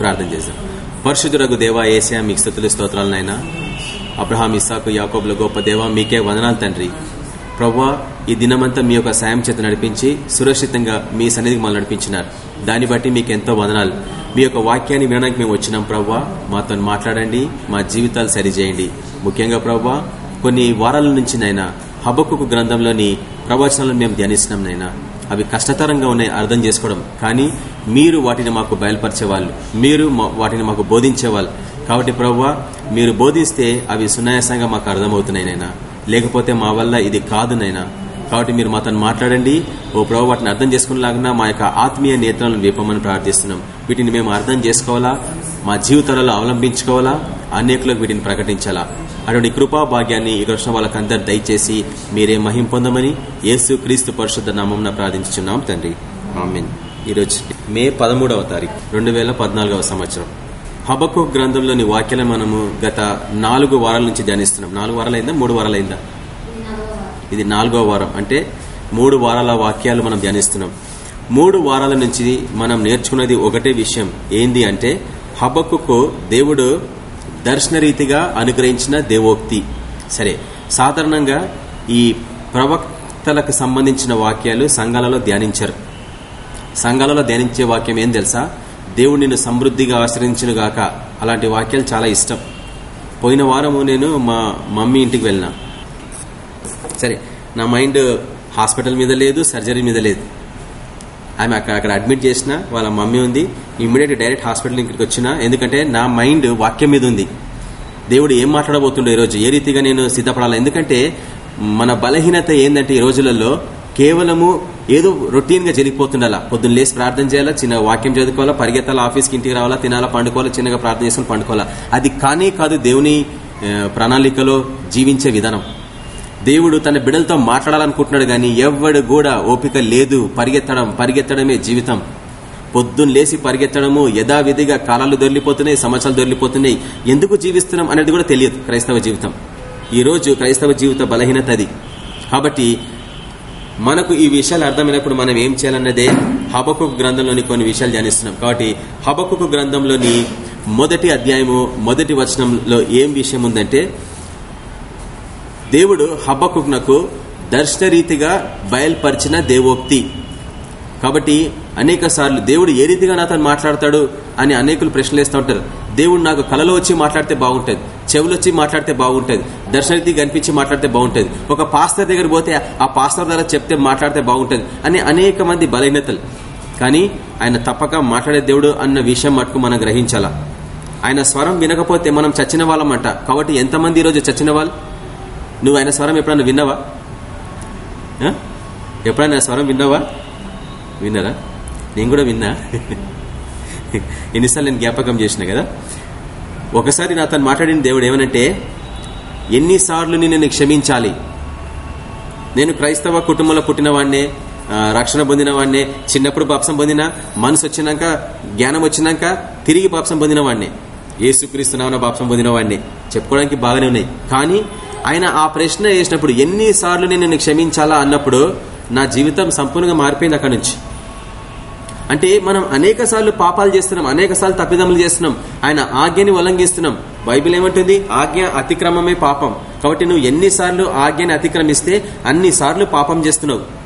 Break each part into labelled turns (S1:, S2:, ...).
S1: ప్రార్థన చేశాం పరిశుద్ధులకు దేవా ఏసియా మీకు స్థుతులు స్తోత్రాలనైనా అబ్రహాం ఇస్సాకు యాకోబుల గొప్ప దేవ మీకే వందనాలు తండ్రి. ప్రవ్వా ఈ దినమంతా మీ యొక్క సాయం చేత నడిపించి సురక్షితంగా మీ సన్నిధికి మమ్మల్ని నడిపించినారు. దాన్ని బట్టి మీకు ఎంతో వదనాలు. మీ యొక్క వాక్యాన్ని వినడానికి మేము వచ్చినాం ప్రవ్వా. మాతో మాట్లాడండి మా జీవితాలు సరిచేయండి. ముఖ్యంగా ప్రవ్వా కొన్ని వారాల నుంచి నైనా హబ్బకు గ్రంథంలోని ప్రవచనాలను మేము ధ్యానిస్తున్నాం నైనా అవి కష్టతరంగా ఉన్నాయి అర్థం చేసుకోవడం. కానీ మీరు వాటిని మాకు బయలుపరిచేవాళ్ళు. మీరు వాటిని మాకు బోధించేవాళ్ళు. కాబట్టి ప్రవ్వా మీరు బోధిస్తే అవి సునాయాసంగా మాకు అర్థమవుతున్నాయి నైనా లేకపోతే మా వల్ల ఇది కాదు నైనా కాబట్టి మీరు మాతో మాట్లాడండి. ఓ ప్రభు వాటిని అర్థం చేసుకునేలాగా మా యొక్క ఆత్మీయ నేత్రాలను వీపమని ప్రార్థిస్తున్నాం. వీటిని మేము అర్థం చేసుకోవాలా? మా జీవితాలలో అవలంబించుకోవాలా? అనేకులకు వీటిని ప్రకటించాలా? అటువంటి కృపా భాగ్యాన్ని ఈ కృష్ణ వాళ్ళకందరు దయచేసి మీరే మహిం పొందమని యేసు క్రీస్తు పరిశుద్ధ నామం ప్రార్థించున్నాం తండ్రి. ఆమెన్. ఈరోజు మే పదమూడవ తారీఖు రెండు వేల పద్నాలుగవ సంవత్సరం. హబకు గ్రంథంలోని వాక్యాలను మనము గత నాలుగు వారాల నుంచి ధ్యానిస్తున్నాం. నాలుగు వారాలైందా? మూడు వారాలైందా? ఇది నాలుగో వారం. అంటే మూడు వారాల వాక్యాలు మనం ధ్యానిస్తున్నాం. మూడు వారాల నుంచి మనం నేర్చుకున్నది ఒకటే విషయం. ఏంది అంటే హబక్కుకు దేవుడు దర్శనరీతిగా అనుగ్రహించిన దేవోక్తి. సరే సాధారణంగా ఈ ప్రవక్తలకు సంబంధించిన వాక్యాలు సంఘాలలో ధ్యానించరు. సంఘాలలో ధ్యానించే వాక్యం ఏం తెలుసా? దేవుడు నిన్ను సమృద్ధిగా ఆశ్రయించును గాక అలాంటి వాక్యాలు చాలా ఇష్టం. పోయిన వారము నేను మా మమ్మీ ఇంటికి వెళ్ళినా. సరే నా మైండ్ హాస్పిటల్ మీద లేదు సర్జరీ మీద లేదు. ఆమె అక్కడ అక్కడ అడ్మిట్ చేసిన వాళ్ళ మమ్మీ ఉంది. ఇమ్మీడియట్ డైరెక్ట్ హాస్పిటల్ ఇక్కడికి వచ్చిన ఎందుకంటే నా మైండ్ వాక్యం మీద ఉంది. దేవుడు ఏం మాట్లాడబోతుండో ఈ రోజు? ఏ రీతిగా నేను సిద్ధపడాలి? ఎందుకంటే మన బలహీనత ఏంటంటే ఈ రోజులలో కేవలము ఏదో రొటీన్గా జరిగిపోతుండాలా? పొద్దున్న లేసి ప్రార్థన చేయాలా? చిన్న వాక్యం చదువుకోవాలా? పరిగెత్తాలా? ఆఫీస్కి ఇంటికి రావాలా? తినాలా? పండుకోవాలా? చిన్నగా ప్రార్థన చేసుకుని పండుకోవాలా? అది కానే కాదు దేవుని ప్రణాళికలో జీవించే విధానం. దేవుడు తన బిడలతో మాట్లాడాలనుకుంటున్నాడు గాని ఎవ్వడు కూడా ఓపిక లేదు. పరిగెత్తడం పరిగెత్తడమే జీవితం. పొద్దున్న లేసి పరిగెత్తడము యథావిధిగా కాలాలు దొరికిపోతున్నాయి సంవత్సరాలు దొరికిపోతున్నాయి. ఎందుకు జీవిస్తున్నాం అనేది కూడా తెలియదు క్రైస్తవ జీవితం. ఈ రోజు క్రైస్తవ జీవిత బలహీనత అది. కాబట్టి మనకు ఈ విషయాలు అర్థమైనప్పుడు మనం ఏం చేయాలన్నదే హబకు గ్రంథంలోని కొన్ని విషయాలు ధ్యానిస్తున్నాం. కాబట్టి హబకు గ్రంథంలోని మొదటి అధ్యాయము మొదటి వచనంలో ఏం విషయం ఉందంటే దేవుడు హబ్బకునకు దర్శనరీతిగా బయల్పరిచిన దేవోక్తి. కాబట్టి అనేక సార్లు దేవుడు ఏ రీతిగా నాతో మాట్లాడతాడు అని అనేకులు ప్రశ్నలు వేస్తూ ఉంటారు. దేవుడు నాకు కలలో వచ్చి మాట్లాడితే బాగుంటుంది చెవులు వచ్చి మాట్లాడితే బాగుంటుంది దర్శనరీతి కనిపించి మాట్లాడితే బాగుంటుంది ఒక పాస్టర్ దగ్గర పోతే ఆ పాస్టర్ ద్వారా చెప్తే మాట్లాడితే బాగుంటుంది అని అనేక మంది బలహీనతలు. కానీ ఆయన తప్పక మాట్లాడే దేవుడు అన్న విషయం మటుకు మనం గ్రహించాలా? ఆయన స్వరం వినకపోతే మనం చచ్చిన వాళ్ళమంట. కాబట్టి ఎంతమంది ఈరోజు చచ్చిన వాళ్ళు? నువ్వు ఆయన స్వరం ఎప్పుడన్నా విన్నావా? ఎప్పుడైనా స్వరం విన్నావా? విన్నారా? నేను కూడా విన్నా. ఎన్నిసార్లు నేను జ్ఞాపకం చేసిన కదా? ఒకసారి నా తను మాట్లాడిన దేవుడు ఏమనంటే ఎన్నిసార్లు నేను క్షమించాలి. నేను క్రైస్తవ కుటుంబంలో పుట్టినవాడినే రక్షణ పొందినవాడినే చిన్నప్పుడు పాపసం పొందిన మనసు వచ్చినాక జ్ఞానం వచ్చినాక తిరిగి పాపసం పొందినవాడినే. ఏసుక్రీస్తు నామన పాపసం పొందినవాడిని. చెప్పుకోవడానికి బాగానే ఉన్నాయి. కానీ ఆయన ఆ ప్రశ్న వేసినప్పుడు ఎన్నిసార్లు నేను నిన్ను క్షమించాలా అన్నప్పుడు నా జీవితం సంపూర్ణంగా మారిపోయింది అక్కడి నుంచి. అంటే మనం అనేక పాపాలు చేస్తున్నాం అనేక సార్లు తప్పిదములు చేస్తున్నాం ఆయన ఆజ్ఞని ఉల్లంఘిస్తున్నాం. బైబిల్ ఏమంటుంది? ఆజ్ఞ అతిక్రమమే పాపం. కాబట్టి నువ్వు ఎన్నిసార్లు ఆజ్ఞని అతిక్రమిస్తే అన్ని సార్లు పాపం చేస్తున్నావు.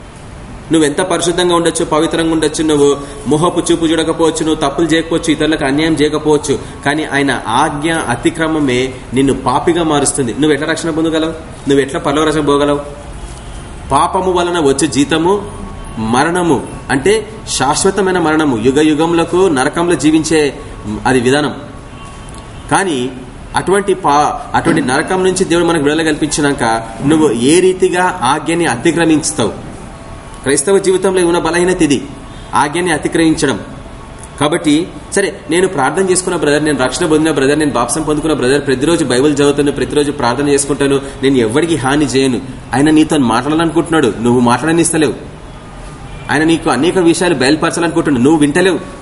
S1: నువ్వు ఎంత పరిశుద్ధంగా ఉండొచ్చు పవిత్రంగా ఉండొచ్చు నువ్వు మొహపు చూపు చూడకపోవచ్చు నువ్వు తప్పులు చేయకపోవచ్చు ఇతరులకు అన్యాయం చేయకపోవచ్చు కానీ ఆయన ఆజ్ఞ అతిక్రమమే నిన్ను పాపిగా మారుస్తుంది. నువ్వు ఎట్లా రక్షణ పొందగలవు? నువ్వు ఎట్లా పర్లవరక్షణ పోగలవు? పాపము వలన వచ్చే జీతము మరణము అంటే శాశ్వతమైన మరణము. యుగ యుగములకు నరకంలో జీవించే అది విధానం. కానీ అటువంటి పా అటువంటి నరకం నుంచి దేవుడు మనకు విడుదల కల్పించినాక నువ్వు ఏ రీతిగా ఆజ్ఞని అతిక్రమించుతావు క్రైస్తవ జీవితంలో ఉన్న బలహీనత ఇది ఆజ్ఞని అతిక్రయించడం. కాబట్టి సరే నేను ప్రార్థన చేసుకున్న బ్రదర్ నేను రక్షణ పొందిన బ్రదర్ నేను బాప్సం పొందుకున్న బ్రదర్ ప్రతిరోజు బైబిల్ చదువుతాను ప్రతిరోజు ప్రార్థన చేసుకుంటాను నేను ఎవరికి హాని చేయను. ఆయన నీతో మాట్లాడాలనుకుంటున్నాడు నువ్వు మాట్లాడనిస్తలేవు. ఆయన నీకు అనేక విషయాలు బయలుపరచాలనుకుంటున్నాడు నువ్వు వింటలేవు.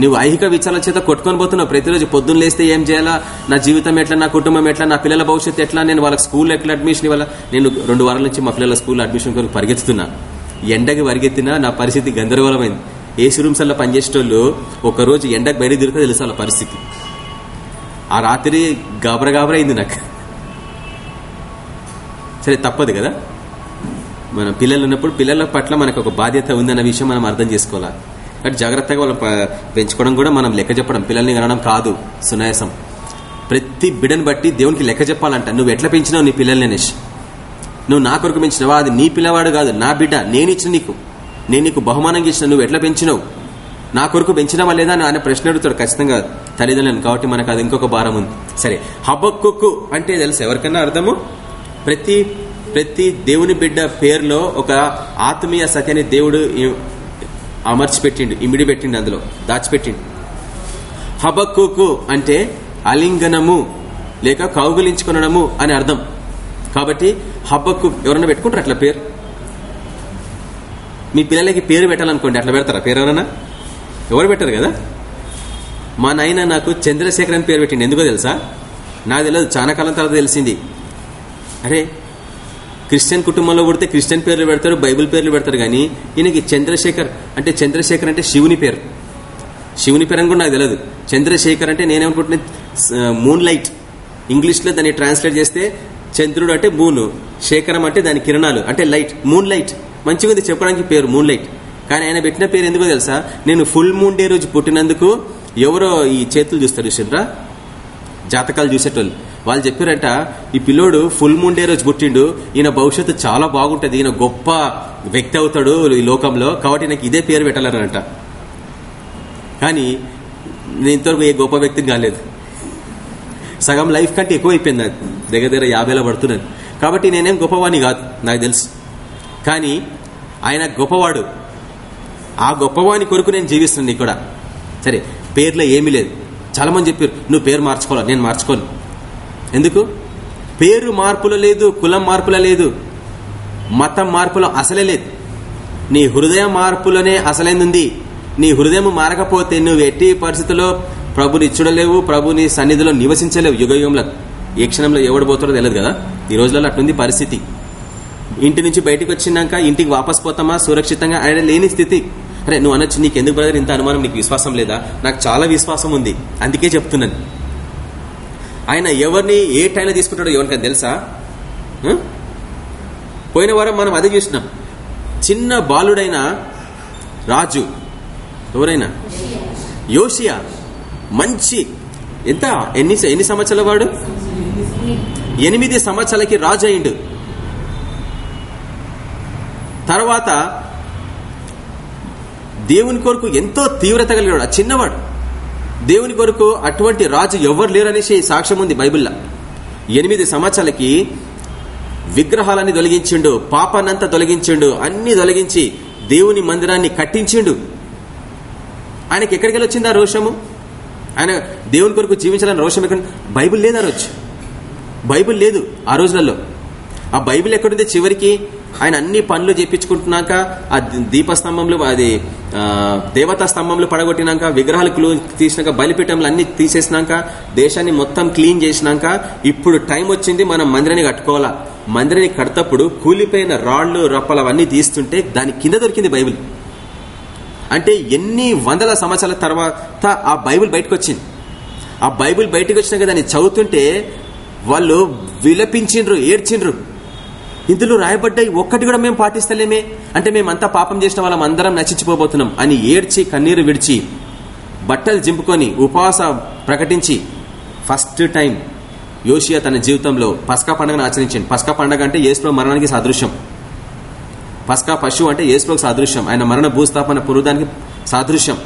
S1: నువ్వు ఐహిక విచారాల చేత కొట్టుకొని పోతున్నావు. ప్రతిరోజు పొద్దున్న లేస్తే ఏం చేయాలా? నా జీవితం ఎట్లా నా కుటుంబం ఎట్లా నా పిల్లల భవిష్యత్తు ఎట్లా నేను వాళ్ళకి స్కూల్ ఎట్లా అడ్మిషన్ ఇవ్వాలా? నేను రెండు వారాల నుంచి మా పిల్లల స్కూల్ అడ్మిషన్ కొరకు పరిగెత్తుతున్నా. ఎండకి పరిగెత్తినా నా పరిస్థితి గందరగోళమైంది. ఏ రూమ్స్లో పనిచేసేటోళ్ళు ఒక రోజు ఎండకు బయట తిరిగితే తెలుసు వాళ్ళ పరిస్థితి? ఆ రాత్రి గాబర గాబర అయింది నాకు. సరే తప్పదు కదా? మన పిల్లలు ఉన్నప్పుడు పిల్లల పట్ల మనకు ఒక బాధ్యత ఉందన్న విషయం మనం అర్థం చేసుకోవాలి? కాబట్టి జాగ్రత్తగా వాళ్ళు పెంచుకోవడం కూడా మనం లెక్క చెప్పడం. పిల్లల్ని కనడం కాదు సునాయాసం. ప్రతి బిడని బట్టి దేవునికి లెక్క చెప్పాలంట. నువ్వు ఎట్లా పెంచినావు నీ పిల్లల్ని అనేసి నువ్వు నా కొరకు పెంచినవా అది నీ పిల్లవాడు కాదు. నా బిడ్డ నేను ఇచ్చిన నీకు. నేను నీకు బహుమానంగా ఇచ్చిన నువ్వు ఎట్లా పెంచినావు? నా కొరకు పెంచినవా లేదా అని ఆయన ప్రశ్న అడుగుతాడు. ఖచ్చితంగా తల్లిదండ్రులను కాబట్టి మనకు అది ఇంకొక భారం ఉంది. సరే హబక్కుక్కు అంటే తెలుసు. ఎవరికన్నా అర్థము? ప్రతి ప్రతి దేవుని బిడ్డ పేరులో ఒక ఆత్మీయ సత్యాన్ని దేవుడు అమర్చిపెట్టిండు అమర్చి పెట్టిండు ఇమిడి పెట్టిండు అందులో దాచిపెట్టిండు. హబక్కుకు అంటే అలింగనము లేక కౌగులించుకునడము అని అర్థం. కాబట్టి హబ్బకు ఎవరన్నా పెట్టుకుంటారు అట్లా పేరు? మీ పిల్లలకి పేరు పెట్టాలనుకోండి అట్లా పెడతారా? పేరు ఎవరన్నా? ఎవరు పెట్టారు కదా? మా నాయన నాకు చంద్రశేఖర్ అని పేరు పెట్టింది ఎందుకో తెలుసా? నాకు తెలియదు చాలా కాలం తర్వాత తెలిసింది. అరే క్రిస్టియన్ కుటుంబంలో పుడితే క్రిస్టియన్ పేర్లు పెడతారు బైబిల్ పేర్లు పెడతారు కానీ ఈయనకి చంద్రశేఖర్ అంటే చంద్రశేఖర్ అంటే శివుని పేరు. శివుని పేరు అని కూడా నాకు తెలియదు. చంద్రశేఖర్ అంటే నేనేమనుకుంటున్నా మూన్ లైట్ ఇంగ్లీష్లో దాన్ని ట్రాన్స్లేట్ చేస్తే చంద్రుడు అంటే మూన్ శేఖరం అంటే దాని కిరణాలు అంటే లైట్ మూన్ లైట్ మంచిగా ఉంది చెప్పడానికి పేరు మూన్ లైట్ కానీ ఆయన పెట్టిన పేరు ఎందుకో తెలుసా? నేను ఫుల్ మూన్ డే రోజు పుట్టినందుకు ఎవరో ఈ చేతులు చూస్తారు చంద్ర జాతకాలు చూసేటోళ్ళు. వాళ్ళు చెప్పారంట ఈ పిల్లోడు ఫుల్ మూన్ డే రోజు పుట్టిండు ఈయన భవిష్యత్తు చాలా బాగుంటుంది ఈయన గొప్ప వ్యక్తి అవుతాడు ఈ లోకంలో కాబట్టి నాకు ఇదే పేరు పెట్టాలనంట కానీ నేను ఇంతవరకు ఏ గొప్ప వ్యక్తిని కాలేదు. సగం లైఫ్ కంటే ఎక్కువ అయిపోయింది నాకు. దగ్గర దగ్గర యాభైలో పడుతున్నాను. కాబట్టి నేనేం గొప్పవాణి కాదు నాకు తెలుసు. కానీ ఆయన గొప్పవాడు. ఆ గొప్పవాని కొరకు నేను జీవిస్తున్నాను ఇక్కడ. సరే పేర్లో ఏమీ లేదు. చాలా మంది చెప్పారు నువ్వు పేరు మార్చుకోవాలి నేను మార్చుకోను. ఎందుకు? పేరు మార్పులో లేదు కులం మార్పులో లేదు మతం మార్పులో అసలే లేదు. నీ హృదయ మార్పులోనే అసలైంది నీ హృదయం మారకపోతే నువ్వు ఎట్టి పరిస్థితుల్లో ప్రభుని చూడలేవు ప్రభుని సన్నిధిలో నివసించలేవు. యుగయుగంలో ఏ క్షణంలో ఎవడు పోతాడో తెలియదు కదా? ఈ రోజులలో అట్లుంది పరిస్థితి. ఇంటి నుంచి బయటకు వచ్చినాక ఇంటికి వాపస్ పోతామా? సురక్షితంగా ఆయన లేని స్థితి. అరే నువ్వు అనొచ్చు నీకు ఎందుకు బ్రదర్ ఇంత అనుమానం? నీకు విశ్వాసం లేదా? నాకు చాలా విశ్వాసం ఉంది. అందుకే చెప్తున్నాను. ఆయన ఎవరిని ఏ టైంలో తీసుకుంటాడో ఎవరికైనా తెలుసా? పోయిన వారం మనం అదే చూసినాం. చిన్న బాలుడైన రాజు. ఎవరైనా? యోషియా. మంచి ఎంత? ఎన్ని ఎన్ని సంవత్సరాల వాడు? ఎనిమిది సంవత్సరాలకి రాజు అయిండు. తర్వాత దేవుని కొరకు ఎంతో తీవ్రత కలిగాడు ఆ చిన్నవాడు. దేవుని కొరకు అటువంటి రాజు ఎవరు లేరనేసి సాక్ష్యం ఉంది బైబిల్లో. ఎనిమిది సంవత్సరాలకి విగ్రహాలన్నీ తొలగించిండు పాపానంతా తొలగించిండు అన్ని తొలగించి దేవుని మందిరాన్ని కట్టించిండు. ఆయనకి ఎక్కడికి వెళ్ళొచ్చిందా వచ్చింది ఆ రోషము? ఆయన దేవుని కొరకు జీవించాలని రోషం ఎక్కడ బైబిల్ లేదు ఆ రోజు. బైబిల్ లేదు ఆ రోజులలో. ఆ బైబిల్ ఎక్కడుంది? చివరికి ఆయన అన్ని పనులు చేపించుకుంటున్నాక ఆ దీపస్తంభంలో అది దేవతా స్తంభంలో పడగొట్టినాక విగ్రహాలు క్లూ తీసినాక బలిపీఠంలు అన్ని తీసేసినాక దేశాన్ని మొత్తం క్లీన్ చేసినాక ఇప్పుడు టైం వచ్చింది మనం మందిరాన్ని కట్టుకోవాలా? మందిరాన్ని కడతప్పుడు కూలిపోయిన రాళ్ళు రప్పలు అవన్నీ తీస్తుంటే దాని కింద దొరికింది బైబిల్. అంటే ఎన్ని వందల సంవత్సరాల తర్వాత ఆ బైబిల్ బయటకు వచ్చింది ఆ బైబిల్ బయటకు వచ్చినాక దాన్ని చదువుతుంటే వాళ్ళు విలపించిండ్రు ఏడ్చిండ్రు. ఇందులో రాయబడ్డాయి ఒక్కటి కూడా మేము పాటిస్తలేమే. అంటే మేమంతా పాపం చేసిన వాళ్ళం అందరం నశించిపోబోతున్నాం అని ఏడ్చి కన్నీరు విడిచి బట్టలు జింపుకొని ఉపవాస ప్రకటించి ఫస్ట్ టైం యోషియా తన జీవితంలో పస్కా పండుగను ఆచరించింది పస్కా పండుగ అంటే ఏసులో మరణానికి సాదృశ్యం. పస్కా పశువు అంటే ఏసులోకి సాదృశ్యం. ఆయన మరణ భూస్థాపన పురుదానికి సాదృశ్యం.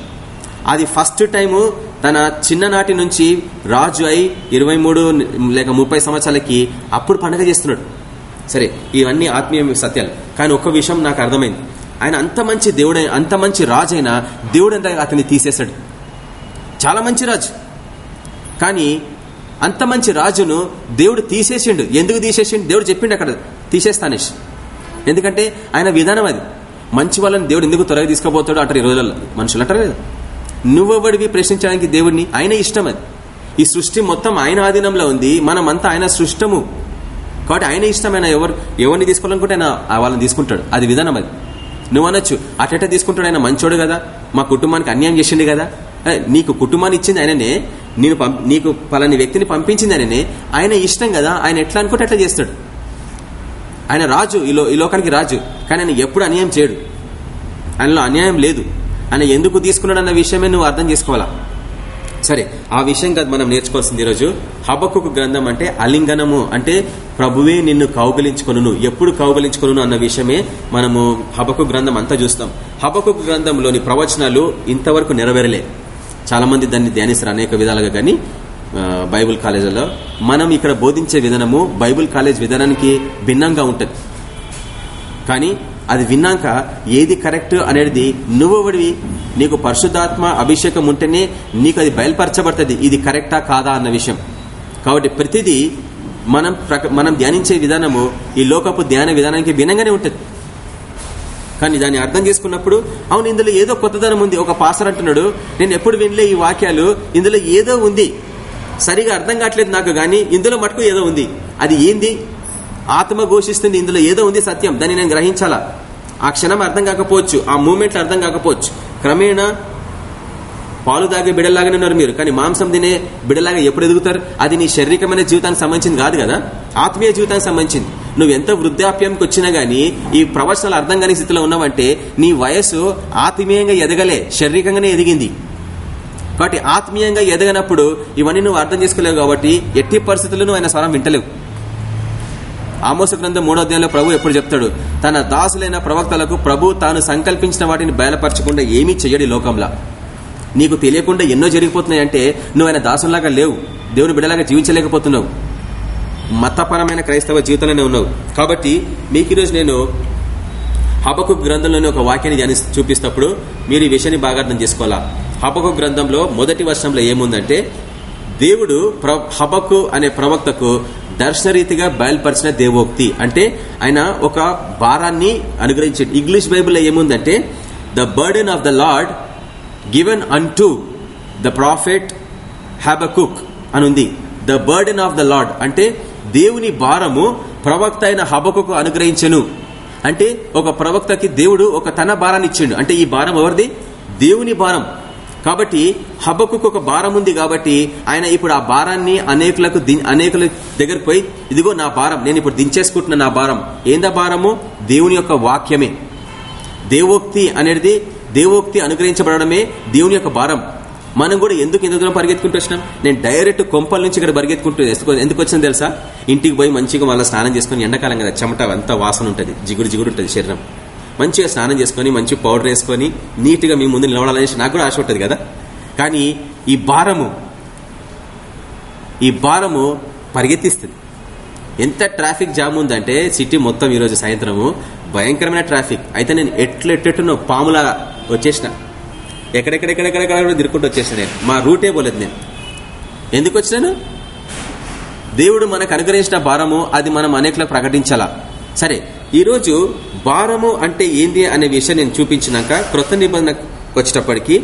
S1: అది ఫస్ట్ టైము తన చిన్ననాటి నుంచి రాజు అయి ఇరవై మూడు లేక ముప్పై సంవత్సరాలకి అప్పుడు పండగ చేస్తున్నాడు. సరే ఇవన్నీ ఆత్మీయ సత్యాలు. కానీ ఒక్క విషయం నాకు అర్థమైంది. ఆయన అంత మంచి దేవుడై అంత మంచి రాజు అయినా దేవుడు అంతా అతన్ని తీసేశాడు. చాలా మంచి రాజు. కానీ అంత మంచి రాజును దేవుడు తీసేసిండు. ఎందుకు తీసేసిండు? దేవుడు చెప్పిండు అక్కడ తీసేస్తానేసి ఎందుకంటే ఆయన విధానం అది. మంచి వాళ్ళని దేవుడు ఎందుకు త్వరగా తీసుకుపోతాడు అంటారు ఈ రోజులలో. మనుషులు అంటారు కదా. నువ్వెవడివి ప్రశ్నించడానికి దేవుడిని? ఆయన ఇష్టం అది. ఈ సృష్టి మొత్తం ఆయన ఆధీనంలో ఉంది. మనమంతా ఆయన సృష్టము. కాబట్టి ఆయన ఇష్టమైన ఎవరు ఎవరిని తీసుకోవాలనుకుంటే ఆయన వాళ్ళని తీసుకుంటాడు. అది విధానం అది. నువ్వు అనొచ్చు అటట తీసుకుంటాడు ఆయన? మంచోడు కదా. మా కుటుంబానికి అన్యాయం చేసిండు కదా. నీకు కుటుంబాన్ని ఇచ్చింది ఆయననే. నేను నీకు పలాని వ్యక్తిని పంపించింది ఆయననే. ఆయన ఇష్టం కదా. ఆయన ఎట్లా అనుకుంటే అట్లా చేస్తాడు. ఆయన రాజు ఈ లో- ఈ లోకానికి రాజు. కానీ ఆయన ఎప్పుడు అన్యాయం చేయడు. ఆయనలో అన్యాయం లేదు. ఆయన ఎందుకు తీసుకున్నాడు అన్న విషయమే నువ్వు అర్థం చేసుకోవాలా? సరే ఆ విషయం కాదు మనం నేర్చుకోవాల్సింది ఈరోజు. హబకుకు గ్రంథం అంటే అలింగనము. అంటే ప్రభువే నిన్ను కౌగలించుకొను ఎప్పుడు కౌగలించుకొను అన్న విషయమే మనము హబకు గ్రంథం అంతా చూస్తాం. హబకుకు గ్రంథంలోని ప్రవచనాలు ఇంతవరకు నెరవేరలే. చాలా మంది దాన్ని ధ్యానిస్తారు అనేక విధాలుగా. కానీ బైబిల్ కాలేజీలో మనం ఇక్కడ బోధించే విధానము బైబిల్ కాలేజ్ విధానానికి భిన్నంగా ఉంటుంది. కానీ అది విన్నాక ఏది కరెక్ట్ అనేది నువ్వుడివి నీకు పరిశుద్ధాత్మ అభిషేకం ఉంటేనే నీకు అది బయలుపరచబడుతుంది. ఇది కరెక్టా కాదా అన్న విషయం. కాబట్టి ప్రతిదీ మనం మనం ధ్యానించే విధానము ఈ లోకపు ధ్యాన విధానానికి భిన్నంగానే ఉంటుంది. కానీ దాన్ని అర్థం చేసుకున్నప్పుడు అవును ఇందులో ఏదో కొత్తదనం ఉంది. ఒక పాసర్ అంటున్నాడు నేను ఎప్పుడు వినలే ఈ వాక్యాలు ఇందులో ఏదో ఉంది. సరిగా అర్థం కావట్లేదు నాకు గానీ ఇందులో మటుకు ఏదో ఉంది. అది ఏంది? ఆత్మ ఘోషిస్తుంది ఇందులో ఏదో ఉంది సత్యం. దాన్ని నేను గ్రహించాలా? ఆ క్షణం అర్థం కాకపోవచ్చు ఆ మూమెంట్లు అర్థం కాకపోవచ్చు. క్రమేణా పాలు తాగే బిడలాగానే ఉన్నారు మీరు. కానీ మాంసం తినే బిడలాగా ఎప్పుడు ఎదుగుతారు? అది నీ శారీరకమైన జీవితానికి సంబంధించింది కాదు కదా? ఆత్మీయ జీవితానికి సంబంధించింది. నువ్వు ఎంత వృద్ధాప్యంకి వచ్చినా గానీ ఈ ప్రవచనాలు అర్థం కాని స్థితిలో ఉన్నావంటే నీ వయసు ఆత్మీయంగా ఎదగలే శారీరకంగానే ఎదిగింది. కాబట్టి ఆత్మీయంగా ఎదగనప్పుడు ఇవన్నీ నువ్వు అర్థం చేసుకోలేవు కాబట్టి ఎట్టి పరిస్థితుల్లో నువ్వు ఆయన స్వరం వింటలేవు. ఆమోస గ్రంథం మూడో అధ్యాయంలో ప్రభు ఎప్పుడు చెప్తాడు తన దాసులైన ప్రవక్తలకు ప్రభు తాను సంకల్పించిన వాటిని బయలుపరచకుండా ఏమీ చెయ్యడు లోకంలో. నీకు తెలియకుండా ఎన్నో జరిగిపోతున్నాయంటే నువ్వు ఆయన దాసులాగా లేవు దేవుని బిడలాగా జీవించలేకపోతున్నావు. మతపరమైన క్రైస్తవ జీవితంలోనే ఉన్నావు. కాబట్టి మీకు ఈరోజు నేను హబకు గ్రంథంలోని ఒక వాక్యాన్ని ధ్యాని చూపిస్తప్పుడు మీరు ఈ విషయాన్ని బాగా అర్థం చేసుకోవాలా? హబకు గ్రంథంలో మొదటి వర్షంలో ఏముందంటే దేవుడు హబకు అనే ప్రవక్తకు దర్శనరీతిగా బయలుపరిచిన దేవోక్తి. అంటే ఆయన ఒక భారాన్ని అనుగ్రహించాడు ఇంగ్లీష్ బైబిల్లో ఏముందంటే the burden of the Lord given unto the prophet Habakkuk అని ఉంది. The burden of the Lord అంటే దేవుని భారము ప్రవక్త అయిన హబకుకు అనుగ్రహించెను. అంటే ఒక ప్రవక్తకి దేవుడు ఒక తన భారాన్ని ఇచ్చిండు. అంటే ఈ భారం ఎవరిది? దేవుని భారం. కాబట్టి హబ్బకు ఒక భారం ఉంది కాబట్టి ఆయన ఇప్పుడు ఆ భారాన్ని అనేకులకు ది- అనేకుల దగ్గరకు పోయి ఇదిగో నా భారం నేను ఇప్పుడు దించేసుకుంటున్న నా భారం. ఏందా భారము? దేవుని యొక్క వాక్యమే. దేవోక్తి అనేది దేవోక్తి అనుగ్రహించబడమే దేవుని యొక్క భారం. మనం కూడా ఎందుకు ఇంత దూరం పరిగెత్తుకుంటూ వచ్చినాం? నేను డైరెక్ట్ కొంపల నుంచి ఇక్కడ పరిగెత్తుకుంటూ ఎందుకు- వచ్చింది తెలుసా? ఇంటికి పోయి మంచిగా మళ్ళీ స్నానం చేసుకుని ఎండాకాలం కదా చెమట అంతా వాసన ఉంటుంది జిగురు జిగురు ఉంటుంది శరీరం. మంచిగా స్నానం చేసుకొని మంచి పౌడర్ వేసుకొని నీట్గా మీ ముందు నిలబడాలనేసి నాకు కూడా ఆశ ఉంటుంది కదా. కానీ ఈ భారము ఈ భారము పరిగెత్తిస్తుంది. ఎంత ట్రాఫిక్ జామ్ ఉందంటే సిటీ మొత్తం ఈరోజు సాయంత్రము భయంకరమైన ట్రాఫిక్ అయితే నేను ఎట్లెట్టెట్టునో ఎట్టెట్టునో పాములాగా వచ్చేసిన. ఎక్కడెక్కడెక్కడెక్కడెక్కడ కూడా తిరుక్కుంటూ వచ్చేసాను నేను మా రూటే పోలేదు నేను ఎందుకు వచ్చినాను దేవుడు మనకు అనుగ్రహించిన భారము అది మనం అనేకలో ప్రకటించాలా సరే ఈరోజు భారము అంటే ఏంది అనే విషయం నేను చూపించినాక క్రొత్త నిబంధనకు వచ్చేటప్పటికి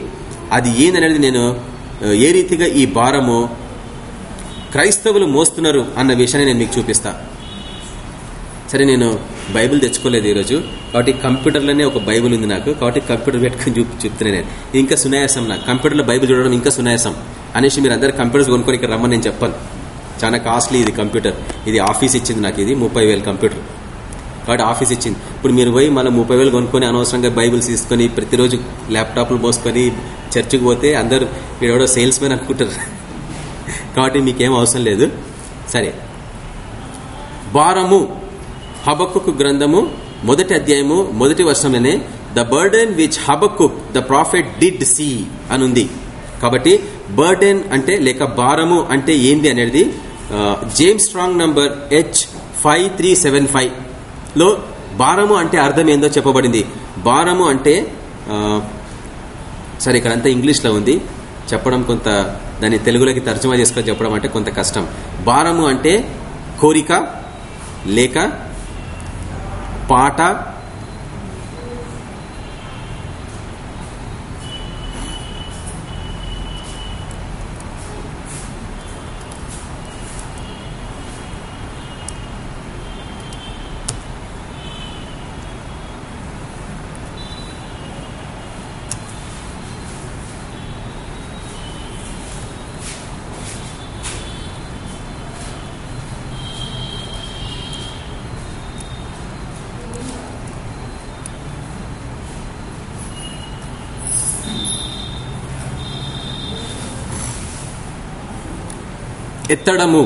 S1: అది ఏందనేది నేను ఏ రీతిగా ఈ భారము క్రైస్తవులు మోస్తున్నారు అన్న విషయాన్ని నేను మీకు చూపిస్తాను సరే నేను బైబిల్ తెచ్చుకోలేదు ఈరోజు. కాబట్టి కంప్యూటర్లోనే ఒక బైబిల్ ఉంది నాకు. కాబట్టి కంప్యూటర్ పెట్టుకుని చూపి చెప్తున్నాను నేను. ఇంకా సునాయాసం నాకు. కంప్యూటర్లో బైబిల్ చూడడం ఇంకా సునాయాసం. అనేసి మీరు అందరు కంప్యూటర్స్ కొనుక్కొని ఇక్కడ రమ్మని నేను చెప్పాను. చాలా కాస్ట్లీ ఇది కంప్యూటర్. ఇది ఆఫీస్ ఇచ్చింది నాకు ఇది ముప్పై వేలు కంప్యూటర్. కాబట్టి ఆఫీస్ ఇచ్చింది. ఇప్పుడు మీరు పోయి మళ్ళీ ముప్పై వేలు కొనుక్కొని అనవసరంగా బైబిల్స్ తీసుకొని ప్రతిరోజు ల్యాప్టాప్లు మోసుకొని చర్చికి పోతే అందరు వీడెవడో సేల్స్ మ్యాన్ అనుకుంటారు. కాబట్టి మీకేం అవసరం లేదు. సరే. భారము హబక్కు గ్రంథము మొదటి అధ్యాయము మొదటి వర్షంలోనే the burden which Habakkuk the prophet did see అని ఉంది కాబట్టి బర్డెన్ అంటే లేక భారము అంటే ఏంది అనేది James Strong number H five three seven ఫైవ్లో భారము అంటే అర్థం ఏందో చెప్పబడింది. భారము అంటే సరే సరే ఇక్కడంతా ఇంగ్లీష్లో ఉంది. చెప్పడం కొంత దాన్ని తెలుగులోకి తర్జుమా చేసుకొని చెప్పడం అంటే కొంత కష్టం. భారము అంటే కోరిక లేక పాట ఎత్తడము.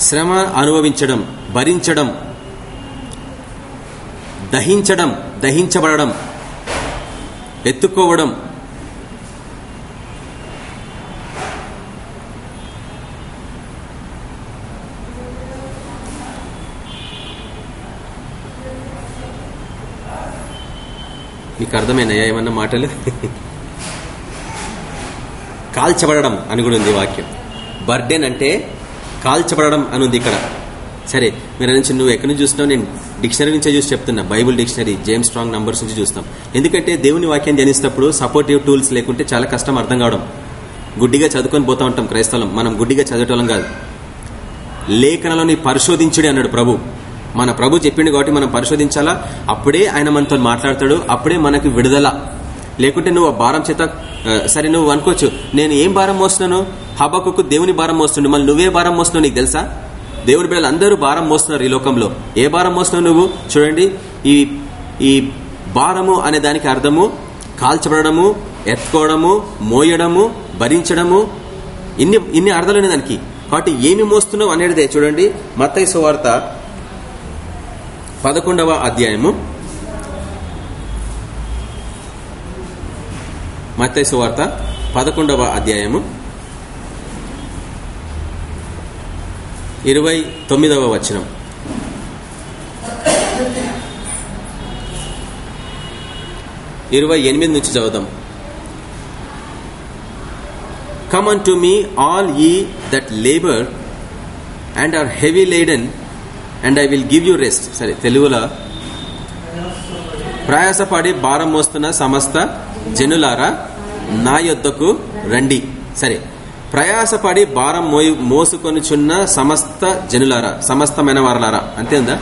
S1: శ్రమ అనుభవించడం భరించడం దహించడం దహించబడడం ఎత్తుకోవడం. మీకు అర్థమైనాయా ఏమన్నా మాటలు? కాల్చబడడం అని కూడా ఉంది వాక్యం. బర్డెన్ అంటే కాల్చబడడం అని ఉంది ఇక్కడ. సరే మీరు నుంచి నువ్వు ఎక్కడి నుంచి చూస్తున్నావు? నేను డిక్షనరీ నుంచే చూసి చెప్తున్నా. Bible dictionary James Strong numbers నుంచి చూస్తాం. ఎందుకంటే దేవుని వాక్యం ధ్యానిస్తున్నప్పుడు సపోర్టివ్ టూల్స్ లేకుంటే చాలా కష్టం అర్థం కావడం. గుడ్డిగా చదువుకొని పోతా ఉంటాం క్రైస్తవం మనం గుడ్డిగా చదవటం కాదు. లేఖనలోని పరిశోధించుడి అన్నాడు ప్రభు. మన ప్రభు చెప్పిండు కాబట్టి మనం పరిశోధించాలా? అప్పుడే ఆయన మనతో మాట్లాడతాడు. అప్పుడే మనకి విడుదల. లేకుంటే నువ్వు ఆ భారం చేత సరే నువ్వు అనుకోవచ్చు నేను ఏం భారం మోస్తున్నాను? హబకుకు దేవుని భారం మోస్తుండే మళ్ళీ నువ్వే భారం మోస్తున్నావు నీకు తెలుసా? దేవుడి బిడ్డలు అందరూ భారం మోస్తున్నారు ఈ లోకంలో. ఏ భారం మోస్తున్నావు నువ్వు? చూడండి ఈ ఈ భారము అనే దానికి అర్థము కాల్చబడము ఎత్తుకోవడము మోయడము భరించడము ఇన్ని ఇన్ని అర్థాలు దానికి. కాబట్టి ఏమి మోస్తున్నావు అనేది చూడండి మత్తయి వార్త పదకొండవ అధ్యాయము. మత్తయి వార్త పదకొండవ అధ్యాయము. ఇరవై తొమ్మిదవ వచనం. ఇరవై ఎనిమిది నుంచి చదువుదాం. Come unto me all ye that labour and are heavy laden and I will give you rest సరే తెలుగులో ప్రయాసపడి భారం మోస్తున్న సమస్త జనులారా నా యొద్దకు రండి. సరే ప్రయాసపడి భారం మోయి మోసుకొనిచున్న సమస్త జనులారా సమస్తమైన వారలారా అంతే ఉందా?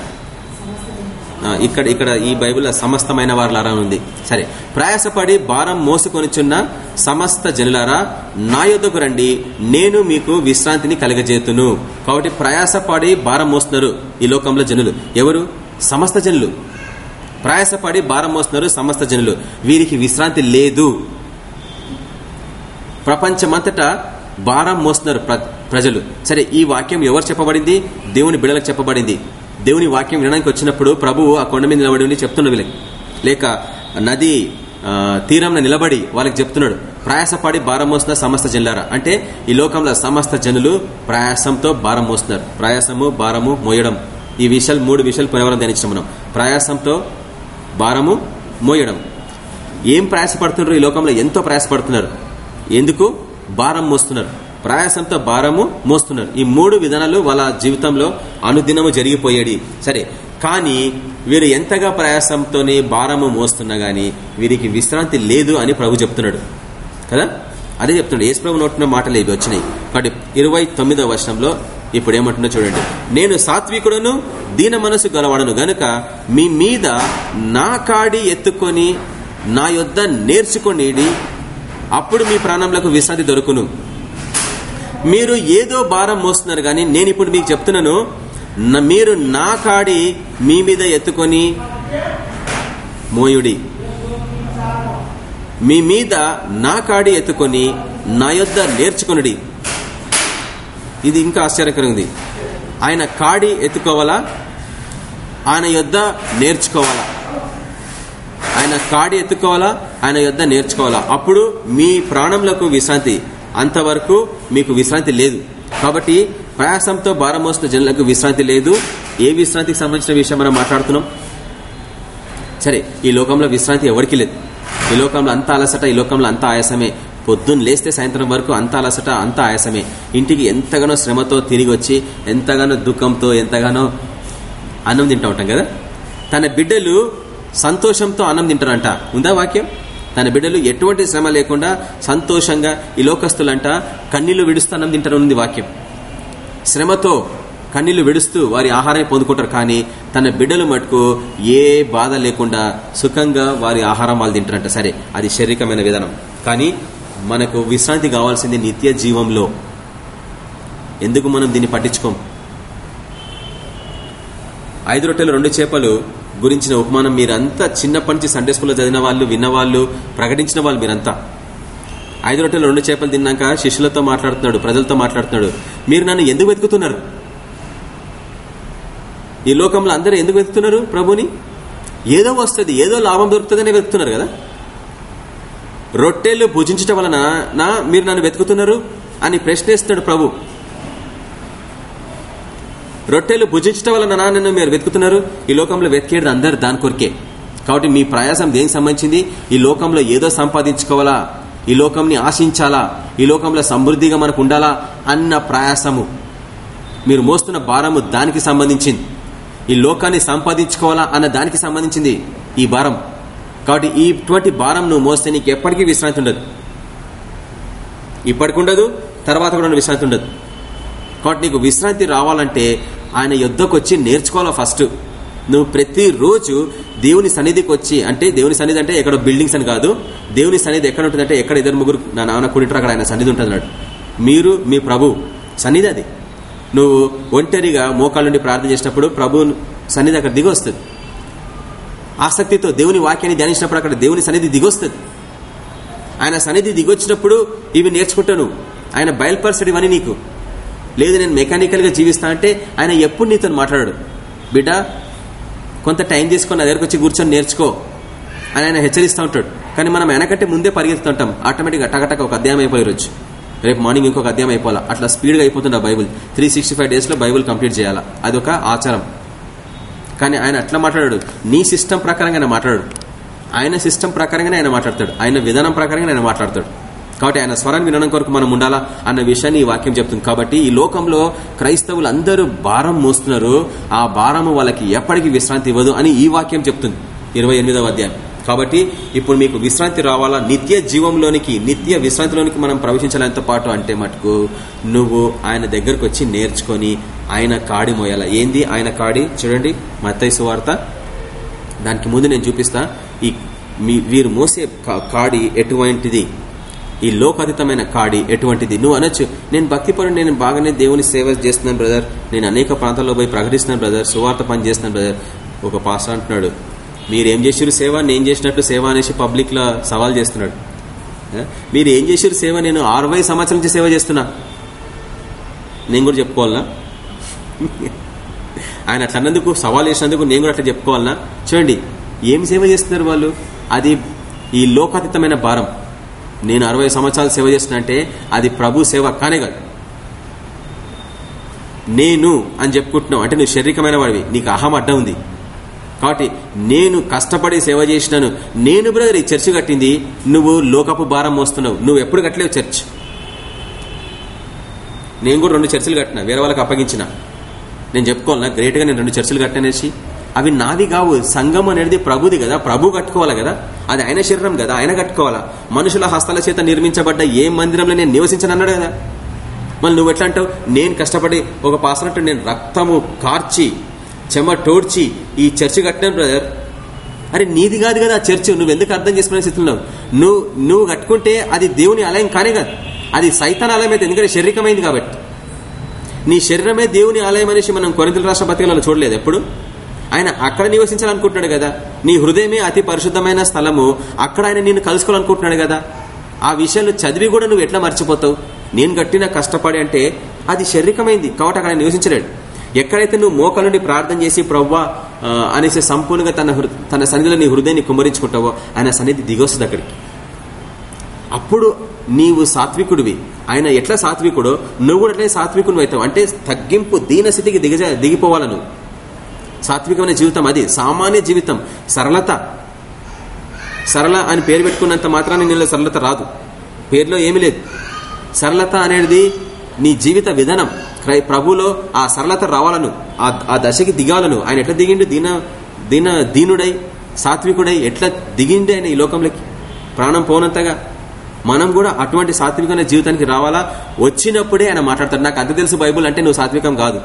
S1: ఇక్కడ ఇక్కడ ఈ బైబిల్లో సమస్తమైన వారలారా ఉంది. సరే ప్రయాసపడి భారం మోసుకొనిచున్న సమస్త జనులారా నా యొద్దకు రండి నేను మీకు విశ్రాంతిని కలగజేతును. కాబట్టి ప్రయాసపడి భారం మోస్తున్నారు ఈ లోకంలో జనులు. ఎవరు? సమస్త జనులు. ప్రయాసపడి భారం మోస్తున్నారు సమస్త జనులు. వీరికి విశ్రాంతి లేదు. ప్రపంచమంతటా భారం మోస్తున్నారు ప్ర- ప్రజలు. సరే ఈ వాక్యం ఎవరు చెప్పబడింది? దేవుని బిడలకు చెప్పబడింది. దేవుని వాక్యం వినడానికి వచ్చినప్పుడు ప్రభువు ఆ కొండ మీద నిలబడి ఉండి చెప్తున్నాడు వీళ్ళకి. లేక నది తీరంలో నిలబడి వాళ్ళకి చెప్తున్నాడు. ప్రయాసపడి భారం మోస్తున్న సమస్త జనులారా. అంటే ఈ లోకంలో సమస్త జనులు ప్రయాసంతో భారం మోస్తున్నారు. ప్రయాసము భారము మోయడం. ఈ విషయాలు మూడు విషయాలు పునవరం ధ్యానించిన మనం. ప్రయాసంతో భారము మోయడం ఏం ప్రయాసపడుతున్నారు? ఈ లోకంలో ఎంతో ప్రయాసపడుతున్నారు. ఎందుకు? భారం మోస్తున్నారు. ప్రయాసంతో భారము మోస్తున్నారు. ఈ మూడు విధానాలు వాళ్ళ జీవితంలో అనుదినము జరిగిపోయాడు సరే కానీ వీరు ఎంతగా ప్రయాసంతోనే భారము మోస్తున్నా గాని వీరికి విశ్రాంతి లేదు అని ప్రభు చెప్తున్నాడు. కదా? అదే చెప్తున్నాడు. యేసు ప్రభు నోటిన మాటలు ఇవి వచ్చినాయి. కాబట్టి ఇరవై తొమ్మిదవ వర్షంలో ఇప్పుడు ఏమంటుందో చూడండి. నేను సాత్వికుడును దీన మనసు గలవాడను గనుక మీ మీద నా కాడి ఎత్తుకొని నా యొద్ద నేర్చుకొనిడి అప్పుడు మీ ప్రాణంలకు విశ్రాంతి దొరుకును. మీరు ఏదో భారం మోస్తున్నారు కానీ నేను ఇప్పుడు మీకు చెప్తున్నాను మీరు నా కాడి మీ మీద ఎత్తుకొని మోయుడి. మీ మీద నా కాడి ఎత్తుకొని నా యొద్ద నేర్చుకొనుడి. ఇది ఇంకా ఆశ్చర్యకరంగా ఉంది. ఆయన కాడి ఎత్తుకోవాలా? ఆయన యొద్ద నేర్చుకోవాలా? ఆయన కాడి ఎత్తుకోవాలా? ఆయన యొద్ద నేర్చుకోవాలా? అప్పుడు మీ ప్రాణంలకు విశ్రాంతి. అంతవరకు మీకు విశ్రాంతి లేదు. కాబట్టి ప్రయాసంతో భారం మోస్తున్న జనులకు విశ్రాంతి లేదు. ఏ విశ్రాంతికి సంబంధించిన విషయం మనం మాట్లాడుతున్నాం? సరే ఈ లోకంలో విశ్రాంతి ఎవరికి లేదు. ఈ లోకంలో అంత అలసట ఈ లోకంలో అంత ఆయాసమే. పొద్దున్న లేస్తే సాయంత్రం వరకు అంత అలసట అంత ఆయాసమే. ఇంటికి ఎంతగానో శ్రమతో తిరిగి వచ్చి ఎంతగానో దుఃఖంతో ఎంతగానో అన్నం తింటా ఉంటాం కదా? తన బిడ్డలు సంతోషంతో అన్నం తింటారంట. ఉందా వాక్యం? తన బిడ్డలు ఎటువంటి శ్రమ లేకుండా సంతోషంగా ఈ లోకస్తులంట కన్నీళ్ళు విడుస్తూ అన్నం తింటారు ఉంది వాక్యం. శ్రమతో కన్నీళ్ళు విడుస్తూ వారి ఆహారాన్ని పొందుకుంటారు కానీ తన బిడ్డలు మటుకు ఏ బాధ లేకుండా సుఖంగా వారి ఆహారం వాళ్ళు తింటారంట. సరే అది శారీరకమైన విధానం. కానీ మనకు విశ్రాంతి కావాల్సింది నిత్య జీవంలో. ఎందుకు మనం దీన్ని పట్టించుకోం? ఐదు రొట్టెలు రెండు చేపలు గురించిన ఉపమానం మీరంతా చిన్నప్పటి నుంచి సండే స్కూల్లో చదివిన వాళ్ళు విన్నవాళ్ళు ప్రకటించిన వాళ్ళు మీరంతా. ఐదు రొట్టెలు రెండు చేపలు తిన్నాక శిష్యులతో మాట్లాడుతున్నాడు ప్రజలతో మాట్లాడుతున్నాడు. మీరు నన్ను ఎందుకు వెతుకుతున్నారు? ఈ లోకంలో అందరూ ఎందుకు వెతుకుతున్నారు ప్రభుని ఏదో వస్తుంది ఏదో లాభం దొరుకుతుందనే వెతుకుతున్నారు కదా? రొట్టెలు భుజించటం వలన నా మీరు నన్ను వెతుకుతున్నారు అని ప్రశ్నిస్తున్నాడు ప్రభు. రొట్టెలు భుజించటం వలన నా నన్ను మీరు వెతుకుతున్నారు? ఈ లోకంలో వెతికేది అందరు దాని కొరికే. కాబట్టి మీ ప్రయాసం దేనికి సంబంధించింది? ఈ లోకంలో ఏదో సంపాదించుకోవాలా? ఈ లోకంని ఆశించాలా? ఈ లోకంలో సమృద్ధిగా మనకు ఉండాలా? అన్న ప్రయాసము. మీరు మోస్తున్న భారము దానికి సంబంధించింది. ఈ లోకాన్ని సంపాదించుకోవాలా అన్న దానికి సంబంధించింది ఈ భారం. కాబట్టి ఇటువంటి భారం నువ్వు మోస్తే నీకు ఎప్పటికీ విశ్రాంతి ఉండదు. ఇప్పటికి ఉండదు తర్వాత కూడా విశ్రాంతి ఉండదు. కాబట్టి నీకు విశ్రాంతి రావాలంటే ఆయన యుద్ధకు వచ్చి నేర్చుకోవాలా ఫస్ట్. నువ్వు ప్రతిరోజు దేవుని సన్నిధికి వచ్చి అంటే దేవుని సన్నిధి అంటే ఎక్కడ బిల్డింగ్స్ అని కాదు దేవుని సన్నిధి ఎక్కడ ఉంటుందంటే ఎక్కడ ఇద్దరు ముగ్గురు నా నాన్న కూడింటారు అక్కడ ఆయన సన్నిధి ఉంటుంది మీరు మీ ప్రభు సన్నిధి అది. నువ్వు ఒంటరిగా మోకాళ్ళ నుండి ప్రార్థన చేసినప్పుడు ప్రభు సన్నిధి అక్కడ దిగి వస్తుంది. ఆసక్తితో దేవుని వాక్యాన్ని ధ్యానించినప్పుడు అక్కడ దేవుని సన్నిధి దిగొస్తుంది. ఆయన సన్నిధి దిగొచ్చినప్పుడు ఇవి నేర్చుకుంటాను. ఆయన బయలుపరచడు ఇవన్నీ నీకు. లేదు నేను మెకానికల్గా జీవిస్తా అంటే ఆయన ఎప్పుడు నీతో మాట్లాడాడు. బిడ్డ కొంత టైం తీసుకొని నా దగ్గరకు వచ్చి కూర్చొని నేర్చుకో అని ఆయన హెచ్చరిస్తూ ఉంటాడు. కానీ మనం వెనకంటే ముందే పరిగెత్తుంటాం ఆటోమేటిక్గా టకటక ఒక అధ్యాయం అయిపోయి రేపు మార్నింగ్ ఇంకొక అధ్యాయం అయిపోవాలా? అట్లా స్పీడ్గా అయిపోతుంది ఆ బైబుల్. త్రీ సిక్స్టీ ఫైవ్ డేస్లో బైబుల్ కంప్లీట్ చేయాలా? అదొక ఆచారం. కానీ ఆయన అట్లా మాట్లాడాడు. నీ సిస్టమ్ ప్రకారంగా ఆయన మాట్లాడాడు ఆయన సిస్టమ్ ప్రకారంగానే ఆయన మాట్లాడతాడు. ఆయన విధానం ప్రకారంగా ఆయన మాట్లాడతాడు. కాబట్టి ఆయన స్వరాన్ని వినడం కొరకు మనం ఉండాలా అన్న విషయాన్ని ఈ వాక్యం చెప్తుంది. కాబట్టి ఈ లోకంలో క్రైస్తవులు అందరూ భారం మోస్తున్నారు. ఆ భారము వాళ్ళకి ఎప్పటికీ విశ్రాంతి ఇవ్వదు అని ఈ వాక్యం చెప్తుంది. ఇరవై అధ్యాయం. కాబట్టి ఇప్పుడు మీకు విశ్రాంతి రావాలా? నిత్య జీవంలోనికి నిత్య విశ్రాంతిలోనికి మనం ప్రవేశించాలంత పాటు అంటే మటుకు నువ్వు ఆయన దగ్గరకు వచ్చి నేర్చుకొని ఆయన కాడి మోయాల? ఏంది ఆయన కాడి? చూడండి మత్తయ్య సువార్త. దానికి ముందు నేను చూపిస్తా. ఈ వీరు మోసే కాడి ఎటువంటిది? ఈ లోకాతీతమైన కాడి ఎటువంటిది? నువ్వు అనొచ్చు నేను భక్తిపరుడు నేను బాగానే దేవుని సేవ చేస్తున్నాను బ్రదర్. నేను అనేక ప్రాంతాల్లో పోయి ప్రకటిస్తున్నాను బ్రదర్. సువార్త పని చేస్తున్నాను బ్రదర్. ఒక పాస్ అంటున్నాడు మీరేం చేసారు సేవ? నేను చేసినట్టు సేవ అనేసి పబ్లిక్లో సవాల్ చేస్తున్నాడు. మీరు ఏం చేసారు సేవ? నేను అరవై సంవత్సరం నుంచి సేవ చేస్తున్నా. నేను కూడా చెప్పుకోవాలనా? ఆయన అట్లన్నందుకు సవాల్ చేసినందుకు నేను కూడా అట్లా చెప్పుకోవాలనా? చూడండి ఏం సేవ చేస్తున్నారు వాళ్ళు? అది ఈ లోకాతీతమైన భారం. నేను అరవై సంవత్సరాలు సేవ చేస్తున్నంటే అది ప్రభు సేవ కానే కాదు. నేను అని చెప్పుకుంటున్నావు అంటే నువ్వు శారీరకమైన వాడివి. నీకు అహం అడ్డం ఉంది. కాబట్టి నేను కష్టపడి సేవ చేసినాను. నేను బ్రదర్ ఈ చర్చ్ కట్టింది. నువ్వు లోకపు భారం మోస్తున్నావు. నువ్వు ఎప్పుడు కట్టలేవు చర్చ్. నేను కూడా రెండు చర్చలు కట్టిన. వేరే వాళ్ళకి అప్పగించిన. నేను చెప్పుకోవాలన్నా గ్రేట్గా నేను రెండు చర్చలు కట్టనేసి. అవి నాది కావు. సంఘం అనేది ప్రభుది కదా. ప్రభు కట్టుకోవాలి కదా? అది ఆయన శరీరం కదా. ఆయన కట్టుకోవాలా? మనుషుల హస్తాల చేత నిర్మించబడ్డ ఏ మందిరంలో నేను నివసించనన్నాడు కదా? మళ్ళీ నువ్వు ఎట్లా అంటావు? నేను కష్టపడి ఒక పాసనట్టు నేను రక్తము కార్చి చెమ టోడ్చి ఈ చర్చి కట్టినాను బ్రదర్ అరే నీది కాదు కదా ఆ చర్చ్. నువ్వు ఎందుకు అర్థం చేసుకునే స్థితిలో నువ్వు నువ్వు కట్టుకుంటే అది దేవుని ఆలయం కానే కాదు. అది సైతాన్ ఆలయం అయితే ఎందుకంటే శారీరకమైంది కాబట్టి. నీ శరీరమే దేవుని ఆలయం అనేసి మనం కొరింతల రాష్ట్ర పత్రికలను చూడలేదు ఎప్పుడు? ఆయన అక్కడ నివసించాలనుకుంటున్నాడు కదా. నీ హృదయమే అతి పరిశుద్ధమైన స్థలము. అక్కడ ఆయన నిన్ను కలుసుకోవాలనుకుంటున్నాడు కదా. ఆ విషయాలు చదివి కూడా నువ్వు ఎట్లా మర్చిపోతావు? నేను కట్టిన కష్టపడి అంటే అది శారీరకమైంది. కాబట్టి అక్కడ నివసించలేడు. ఎక్కడైతే నువ్వు మోకాల నుండి ప్రార్థన చేసి ప్రవ్వా అనేసి సంపూర్ణంగా తన తన సన్నిధిలో నీ హృదయాన్ని కుమ్మరించుకుంటావో ఆయన సన్నిధి దిగొస్తుంది అక్కడికి. అప్పుడు నీవు సాత్వికుడివి. ఆయన ఎట్లా సాత్వికుడో నువ్వు కూడా అట్లే సాత్వికుడు అవుతావు. అంటే తగ్గింపు దీనస్థితికి దిగజ దిగిపోవాలి నువ్వు. సాత్వికమైన జీవితం అది. సామాన్య జీవితం. సరళత. సరళ అని పేరు పెట్టుకున్నంత మాత్రాన్ని నీళ్ళ సరళత రాదు. పేరులో ఏమీ లేదు. సరళత అనేది నీ జీవిత విధానం. ప్రభులో ఆ సరళత రావాలను ఆ దశకి దిగాలను. ఆయన ఎట్లా దిగిండు? దీన దీన దీనుడై సాత్వికుడై ఎట్లా దిగిండి ఆయన ఈ లోకంలోకి? ప్రాణం పోనంతగా మనం కూడా అటువంటి సాత్వికమైన జీవితానికి రావాలా? వచ్చినప్పుడే ఆయన మాట్లాడతాడు. నాకు అంత తెలుసు బైబుల్ అంటే నువ్వు సాత్వికం కాదు.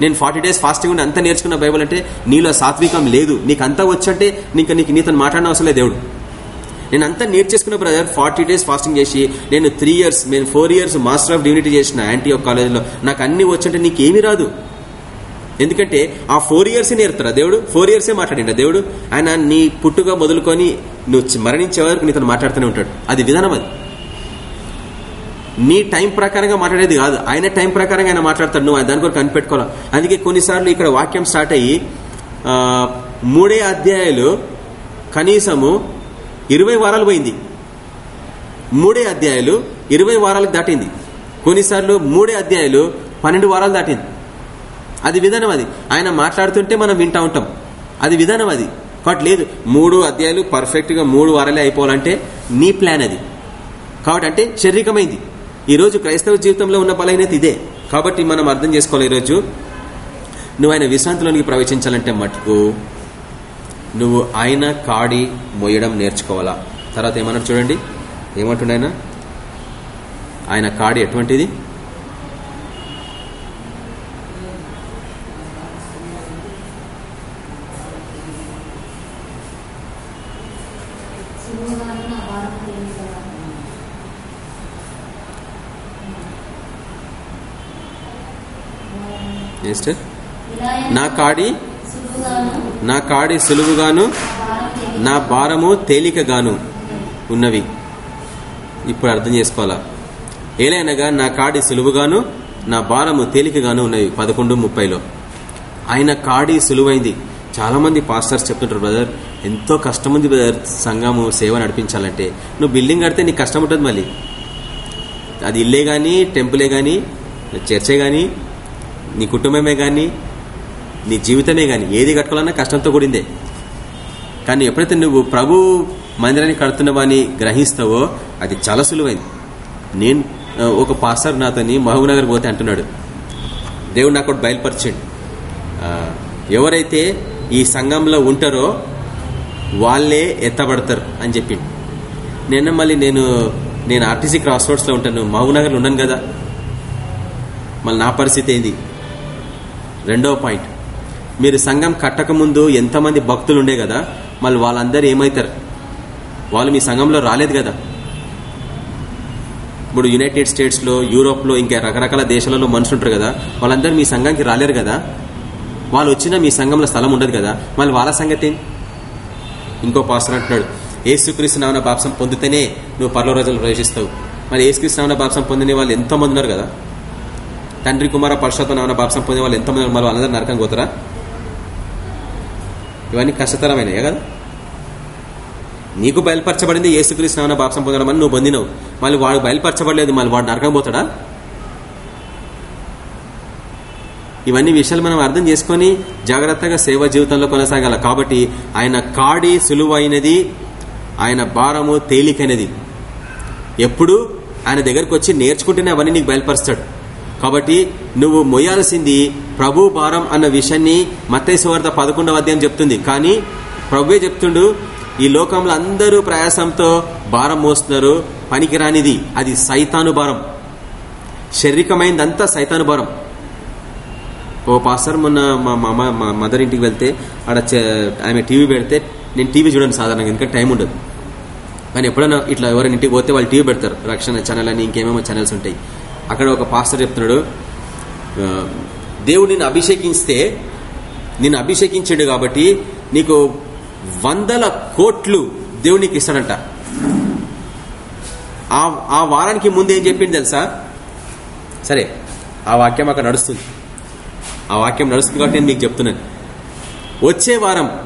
S1: నేను ఫార్టీ డేస్ ఫాస్టింగ్ ఉండి అంత నేర్చుకున్న బైబుల్ అంటే నీలో సాత్వికం లేదు. నీకు అంతా వచ్చంటే నీకు నీకు నీతో మాట్లాడిన అవసరం దేవుడు. నేను అంతా నేర్చేసుకున్న బ్రదర్ ఫార్టీ డేస్ ఫాస్టింగ్ చేసి నేను త్రీ ఇయర్స్ నేను four years master of divinity చేసిన యాంటీ ఆఫ్ కాలేజ్లో నాకు అన్ని వచ్చంటే నీకేమీ రాదు. ఎందుకంటే ఆ ఫోర్ ఇయర్స్ నేర్తారా దేవుడు ఫోర్ ఇయర్సే మాట్లాడిండ? దేవుడు ఆయన నీ పుట్టుగా మొదలుకొని నువ్వు మరణించే వరకు నీతో మాట్లాడుతూనే ఉంటాడు. అది విధానం అది. నీ టైం ప్రకారంగా మాట్లాడేది కాదు. ఆయన టైం ప్రకారంగా ఆయన మాట్లాడతాడు. నువ్వు దాని కొరకు కనిపెట్టుకోవాలి? అందుకే కొన్నిసార్లు ఇక్కడ వాక్యం స్టార్ట్ అయ్యి మూడే అధ్యాయాలు కనీసము ఇరవై వారాలు పోయింది. మూడే అధ్యాయాలు ఇరవై వారాలకు దాటింది. కొన్నిసార్లు మూడే అధ్యాయాలు పన్నెండు వారాలు దాటింది. అది విధానం అది. ఆయన మాట్లాడుతుంటే మనం వింటా ఉంటాం. అది విధానం అది. కాబట్టి లేదు మూడు అధ్యాయాలు పర్ఫెక్ట్గా మూడు వారాలే అయిపోవాలంటే నీ ప్లాన్ అది. కాబట్టి అంటే శారీరకమైంది. ఈరోజు క్రైస్తవ జీవితంలో ఉన్న బలహీనత ఇదే. కాబట్టి మనం అర్థం చేసుకోవాలి ఈరోజు. నువ్వు ఆయన విశ్రాంతిలోనికి ప్రవేశించాలంటే మటుకు నువ్వు ఆయన కాడి మొయ్యడం నేర్చుకోవాలా? తర్వాత ఏమన్నాడు చూడండి. ఏమంటుండ ఆయన? ఆయన కాడి ఎటువంటిది?
S2: నా
S1: కాడి నా కాడి సులువుగాను
S2: నా
S1: భారము తేలికగాను ఉన్నవి. ఇప్పుడు అర్థం చేసుకోవాలా? ఏలైనగా నా కాడి సులువుగాను నా భారము తేలికగాను ఉన్నవి. పదకొండు ముప్పైలో. ఆయన కాడి సులువైంది. చాలా మంది పాస్టర్స్ చెప్తుంటారు బ్రదర్ ఎంతో కష్టం ఉంది బ్రదర్ సంఘము సేవ నడిపించాలంటే. నువ్వు బిల్డింగ్ కడితే నీకు కష్టం ఉంటుంది మళ్ళీ. అది ఇల్లే కానీ టెంపులే కానీ చర్చే కానీ నీ కుటుంబమే కానీ నీ జీవితమే గాని ఏది కట్టుకోవాలన్నా కష్టంతో కూడిందే. కానీ ఎప్పుడైతే నువ్వు ప్రభు మందిరాన్ని కడుతున్నావని గ్రహిస్తావో అది చాలా సులువైంది. నేను ఒక పాస్టర్ నాతోని మహబూబ్నగర్ పోతే అంటున్నాడు దేవుడు నాకు ఒకటి బయలుపరిచండి. ఎవరైతే ఈ సంఘంలో ఉంటారో వాళ్ళే ఎత్తబడతారు అని చెప్పిండు. నిన్న మళ్ళీ నేను నేను ఆర్టీసీ క్రాస్ రోడ్స్లో ఉంటాను మహబూబ్నగర్లో ఉన్నాను కదా. మళ్ళీ నా పరిస్థితి ఏంది? రెండవ పాయింట్. మీరు సంఘం కట్టక ముందు ఎంతమంది భక్తులు ఉండే కదా మళ్ళీ వాళ్ళందరూ ఏమవుతారు వాళ్ళు మీ సంఘంలో రాలేదు కదా? ఇప్పుడు యునైటెడ్ స్టేట్స్లో యూరోప్లో ఇంకా రకరకాల దేశాలలో మనుషులు ఉంటారు కదా వాళ్ళందరూ మీ సంఘానికి రాలేరు కదా? వాళ్ళు వచ్చినా మీ సంఘంలో స్థలం ఉండదు కదా? మళ్ళీ వాళ్ళ సంగతి ఇంకో పాస్టర్ అంటున్నాడు ఏసుక్రీస్తు నామన బాప్సం పొందితేనే నువ్వు పర్లో రోజులు ప్రవేశిస్తావు. మరి ఏసుక్రీస్తు నామన బాప్సం పొందిన వాళ్ళు ఎంతో మంది ఉన్నారు కదా? తండ్రి కుమార పరశుత నామన బాప్సం పొందిన వాళ్ళు ఎంతో మంది ఉన్నారు. మళ్ళీ వాళ్ళందరూ నరకం పోతారా? ఇవన్నీ కష్టతరమైనయే కదా? నీకు బయలుపరచబడింది ఏసుక్రీస్తు నామన బాప్సం పొందడం అని నువ్వు పొందినవు. మళ్ళీ వాడు బయలుపరచబడలేదు మళ్ళీ వాడు నరకం పోతాడా? ఇవన్నీ విషయాలు మనం అర్థం చేసుకొని జాగ్రత్తగా సేవ జీవితంలో కొనసాగాల. కాబట్టి ఆయన కాడి సులువైనది ఆయన భారము తేలికైనది. ఎప్పుడు ఆయన దగ్గరకు వచ్చి నేర్చుకుంటేనే అవన్నీ నీకు బయలుపరుస్తాడు. కాబట్టి నువ్వు మొయ్యాల్సింది ప్రభు భారం అన్న విషయాన్ని మత్తయి పదకొండవ అధ్యాయం చెప్తుంది. కానీ ప్రభువే చెప్తుండు ఈ లోకంలో అందరూ ప్రయాసంతో భారం మోస్తున్నారు పనికిరానిది అది సైతాను భారం. శారీరకమైందంతా సైతాను భారం. ఓ పాస్టర్ మొన్న మా మామ మా మదర్ ఇంటికి వెళ్తే ఆడ ఆమె టీవీ పెడితే నేను టీవీ చూడను సాధారణంగా ఎందుకంటే టైం ఉండదు. కానీ ఎప్పుడైనా ఇట్లా ఎవరైనా ఇంటికి పోతే వాళ్ళు టీవీ పెడతారు రక్షణ ఛానల్ అని ఇంకేమేమో ఛానల్స్ ఉంటాయి. అక్కడ ఒక పాస్టర్ చెప్తున్నాడు దేవుడు నిన్ను అభిషేకిస్తే నిన్ను అభిషేకించాడు కాబట్టి నీకు వందల కోట్లు దేవుడు నీకు ఇస్తాడంట. ఆ ఆ వారానికి ముందు ఏం చెప్పింది తెలుసా? సరే ఆ వాక్యం అక్కడ నడుస్తుంది. ఆ వాక్యం నడుస్తుంది కాబట్టి నేను మీకు చెప్తున్నాను. వచ్చే వారం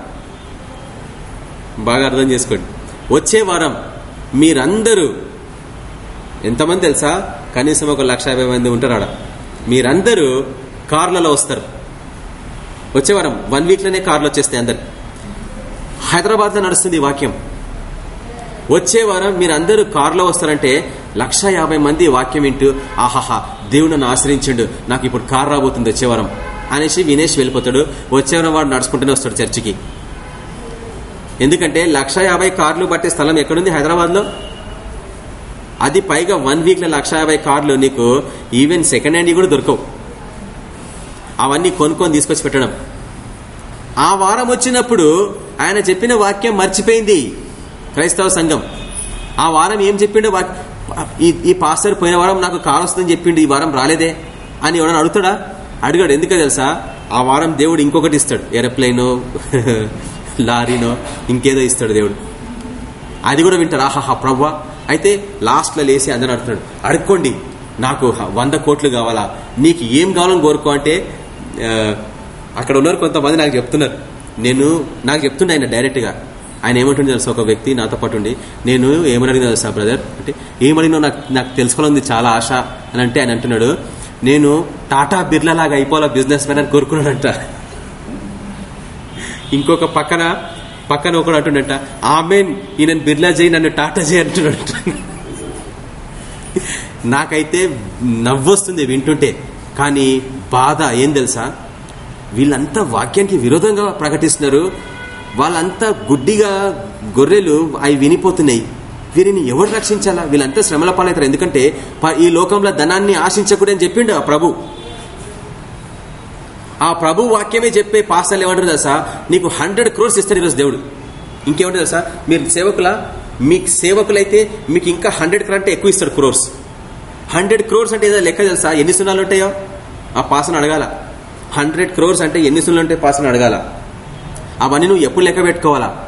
S1: బాగా అర్థం చేసుకోండి. వచ్చే వారం మీరందరూ ఎంతమంది తెలుసా? కనీసం ఒక లక్ష యాభై మంది ఉంటారు ఆడ మీరందరూ కార్లలో వస్తారు. వచ్చే వారం వన్ వీక్లోనే కార్లు వచ్చేస్తాయి అందరు హైదరాబాద్లో నడుస్తుంది వాక్యం. వచ్చే వారం మీరందరూ కారులో వస్తారంటే లక్ష యాభై మంది వాక్యం వింటూ ఆహాహా దేవుడు నన్ను నాకు ఇప్పుడు కారు రాబోతుంది వచ్చే వారం అనేసి వినేష్ వెళ్ళిపోతాడు. వచ్చే వారం వాడు నడుచుకుంటూనే వస్తాడు చర్చికి. ఎందుకంటే లక్ష యాభై కార్లు పట్టే స్థలం ఎక్కడుంది హైదరాబాద్లో? అది పైగా వన్ వీక్లో లక్ష యాభై కార్లు నీకు ఈవెన్ సెకండ్ హ్యాండ్ కూడా దొరకవు. అవన్నీ కొనుక్కొని తీసుకొచ్చి పెట్టడం. ఆ వారం వచ్చినప్పుడు ఆయన చెప్పిన వాక్యం మర్చిపోయింది క్రైస్తవ సంఘం. ఆ వారం ఏం చెప్పిండో ఈ- పాస్టర్ పోయిన వారం నాకు కారు వస్తుందని చెప్పిండు ఈ వారం రాలేదే అని ఎవడని అడుగుతాడా? అడిగాడు. ఎందుకో తెలుసా? ఆ వారం దేవుడు ఇంకొకటి ఇస్తాడు. ఏరోప్లేనో లారీనో ఇంకేదో ఇస్తాడు దేవుడు. అది కూడా వింటారు. ఆహాహా ప్రవ్వా. అయితే లాస్ట్లో లేసి అందరూ అడుగుతున్నాడు అడుక్కోండి నాకు వంద కోట్లు కావాలా? నీకు ఏం కావాలని కోరుకో అంటే అక్కడ ఉన్నారు కొంతమంది నాకు చెప్తున్నారు. నేను నాకు చెప్తుండే ఆయన డైరెక్ట్గా. ఆయన ఏమంటుంది తెలుసా? ఒక వ్యక్తి నాతో పాటు ఉండి నేను ఏమని తెలుసా బ్రదర్? అంటే ఏమడిగినా నాకు నాకు తెలుసుకోవాలని చాలా ఆశ అని అంటే ఆయన అంటున్నాడు నేను టాటా బిర్లా లాగా అయిపోవాలా బిజినెస్ మ్యాన్ అని కోరుకున్నాడంట. ఇంకొక పక్కన పక్కన ఒకడు అంటుండట ఆమెన్ ఈయన బిర్లా చేయి నన్ను టాటా చేయి అంటున్నాడు నాకైతే నవ్వొస్తుంది వింటుంటే కానీ బాధ ఏం తెలుసా? వీళ్ళంతా వాక్యానికి విరోధంగా ప్రకటిస్తున్నారు. వాళ్ళంతా గుడ్డిగా గొర్రెలు అవి వినిపోతున్నాయి. వీరిని ఎవరు రక్షించాలా? వీళ్ళంతా శ్రమల పాలవుతారు ఎందుకంటే ఈ లోకంలో ధనాన్ని ఆశించకూడదని చెప్పిండు ఆ ప్రభు. ఆ ప్రభు వాక్యమే చెప్పే పాస్టర్లు ఏమంటారు తెలుసా? నీకు హండ్రెడ్ క్రోర్స్ ఇస్తారు ఈరోజు దేవుడు. ఇంకేమంటారు తెలుసా? మీరు సేవకుల? మీకు సేవకులైతే మీకు ఇంకా హండ్రెడ్ కంటే ఎక్కువ ఇస్తాడు క్రోర్స్ హండ్రెడ్ క్రోర్స్ అంటే ఏదో లెక్క తెలుసా? ఎన్ని సున్నాలు ఉంటాయో? ఆ పాసను అడగాల. హండ్రెడ్ క్రోర్స్ అంటే ఎన్ని సున్నాలు ఉంటాయి పాసను అడగాల. అవన్నీ నువ్వు ఎప్పుడు లెక్క పెట్టుకోవాలా?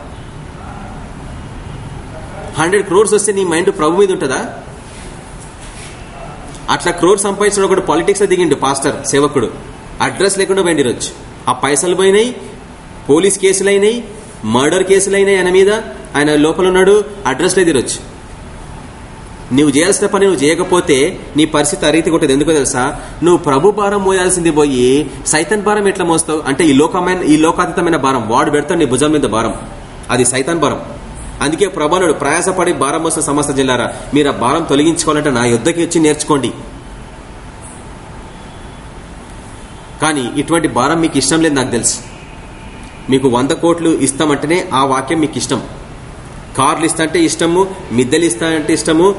S1: హండ్రెడ్ క్రోర్స్ వస్తే నీ మైండ్ ప్రభు మీద ఉంటుందా? అట్లా క్రోర్ సంపాదించిన ఒకడు పాలిటిక్స్ దిగిండు పాస్టర్ సేవకుడు. అడ్రస్ లేకుండా బయటిరొచ్చు ఆ పైసలు పోయినాయి పోలీస్ కేసులు అయినాయి మర్డర్ కేసులు అయినాయి ఆయన మీద. ఆయన లోపల ఉన్నాడు అడ్రస్ లేదు తిరొచ్చు నువ్వు చేయాల్సిన పని నువ్వు చేయకపోతే నీ పరిస్థితి అరీతి కొట్టదు. ఎందుకో తెలుసా? నువ్వు ప్రభు భారం మోయాల్సింది పోయి సైతన్ భారం ఎట్లా మోస్తావు? అంటే ఈ లోకమైన ఈ లోకాతీతమైన భారం వాడు పెడతాడు నీ భుజం మీద భారం. అది సైతాన్ భారం. అందుకే ప్రభానుడు ప్రయాసపడి భారం మోసిన సమస్త జిల్లారా. మీరు ఆ భారం తొలగించుకోవాలంటే నా యుద్ధకి వచ్చి నేర్చుకోండి. కానీ ఇటువంటి భారం మీకు ఇష్టం లేదు నాకు తెలుసు. మీకు వంద కోట్లు ఇస్తామంటేనే ఆ వాక్యం మీకు ఇష్టం. కార్లు ఇస్తా అంటే ఇష్టము మిద్దెలు ఇస్తా అంటే ఇష్టము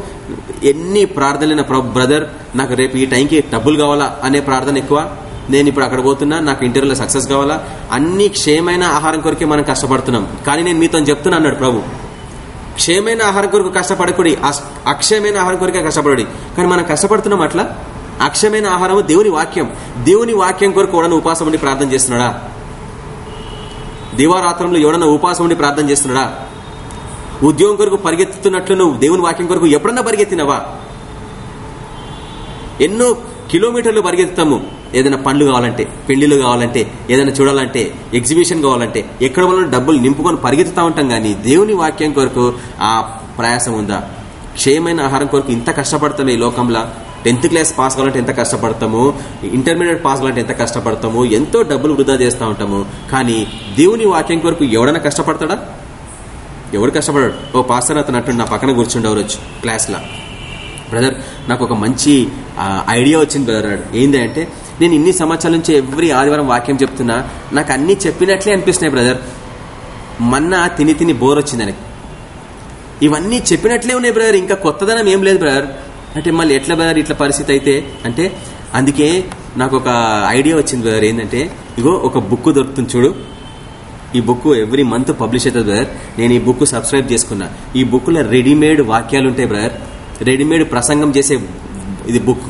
S1: ఎన్ని ప్రార్థనలైన బ్రదర్ నాకు రేపు ఈ టైంకి డబ్బులు కావాలా అనే ప్రార్థన ఎక్కువ? నేను ఇప్పుడు అక్కడ పోతున్నా నాకు ఇంటర్వ్యూలో సక్సెస్ కావాలా? అన్ని క్షేమైన ఆహారం కొరకే మనం కష్టపడుతున్నాం. కానీ నేను మీతో చెప్తున్నా అన్నాడు ప్రభు. క్షేమైన ఆహారం కొరకు కష్టపడకూడి అస్- అక్షయమైన ఆహారం కొరకే కష్టపడి కానీ మనం కష్టపడుతున్నాం అట్లా? అక్షయమైన ఆహారము దేవుని వాక్యం. దేవుని వాక్యం కొరకు ఎవడన్నా ఉపాసం ఉండి ప్రార్థన చేస్తున్నాడా? దివారాత్రంలో ఎవడన్నా ఉపాసం ఉండి ప్రార్థన చేస్తున్నాడా? ఉద్యోగం కొరకు పరిగెత్తుతున్నట్లు నువ్వు దేవుని వాక్యం కొరకు ఎప్పుడన్నా పరిగెత్తినవా? ఎన్నో కిలోమీటర్లు పరిగెత్తుతాము. ఏదైనా పండ్లు కావాలంటే పెళ్ళిళ్ళు కావాలంటే ఏదైనా చూడాలంటే ఎగ్జిబిషన్ కావాలంటే ఎక్కడ వల్ల డబ్బులు నింపుకొని పరిగెత్తుతా ఉంటాం కానీ దేవుని వాక్యం కొరకు ఆ ప్రయాసం ఉందా? క్షయమైన ఆహారం కొరకు ఇంత కష్టపడతాం ఈ లోకంలో? టెన్త్ క్లాస్ పాస్ కావాలంటే ఎంత కష్టపడతాము? ఇంటర్మీడియట్ పాస్ కావాలంటే ఎంత కష్టపడతాము? ఎంతో డబ్బులు వృధా చేస్తూ ఉంటాము. కానీ దేవుని వాక్యం కొరకు ఎవడైనా కష్టపడతాడా? ఎవడు కష్టపడాడు? ఓ పాస్టర్ అతను అంటుండు నా పక్కన కూర్చుండేవారు వచ్చి క్లాస్లో బ్రదర్ నాకు ఒక మంచి ఐడియా వచ్చింది బ్రదర్ ఏంటి ఏంది అంటే నేను ఇన్ని సంవత్సరాల నుంచి ఎవ్రీ ఆదివారం వాక్యం చెప్తున్నా నాకు అన్ని చెప్పినట్లే అనిపిస్తున్నాయి బ్రదర్ మన్నా తిని తిని బోర్ వచ్చింది ఇవన్నీ చెప్పినట్లే ఉన్నాయి బ్రదర్ ఇంకా కొత్తదనం ఏం లేదు బ్రదర్ అంటే మళ్ళీ ఎట్లా బ్రదర్ ఇట్లా పరిస్థితి అయితే? అంటే అందుకే నాకు ఒక ఐడియా వచ్చింది బ్రదర్ ఏంటంటే ఇగో ఒక బుక్ దొరుకుతుంది చూడు. ఈ బుక్ ఎవ్రీ మంత్ పబ్లిష్ అవుతుంది బ్రదర్. నేను ఈ బుక్ సబ్స్క్రైబ్ చేసుకున్నా. ఈ బుక్లో రెడీమేడ్ వాక్యాలు ఉంటాయి బ్రదర్. రెడీమేడ్ ప్రసంగం చేసే ఇది బుక్.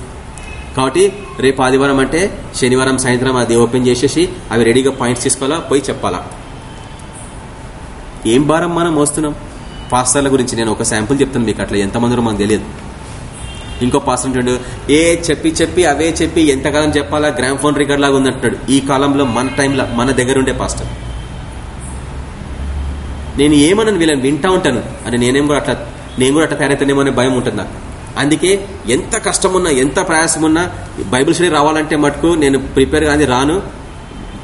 S1: కాబట్టి రేపు ఆదివారం అంటే శనివారం సాయంత్రం అది ఓపెన్ చేసేసి అవి రెడీగా పాయింట్స్ తీసుకోవాలా పోయి చెప్పాలా? ఏం భారం మనం మోస్తున్నాం? పాస్టర్ల గురించి నేను ఒక శాంపుల్ చెప్తాను మీకు అట్లా ఎంతమంది మనకు తెలియదు. ఇంకో పాస్టర్ అంటాడు ఏ చెప్పి చెప్పి అవే చెప్పి ఎంతకాలం చెప్పాలా? గ్రామ్ ఫోన్ రికార్డ్ లాగా ఉందంటాడు ఈ కాలంలో మన టైంలో మన దగ్గర ఉండే పాస్టర్ నేను ఏమన్నాను వీళ్ళని వింటా ఉంటాను. అని నేనేం కూడా అట్లా నేను కూడా అట్లా తయారైతేనేమో అనే భయం ఉంటుంది నాకు. అందుకే ఎంత కష్టం ఉన్నా ఎంత ప్రయాసమున్నా బైబిల్ స్టడీ రావాలంటే మటుకు నేను ప్రిపేర్ కానీ రాను.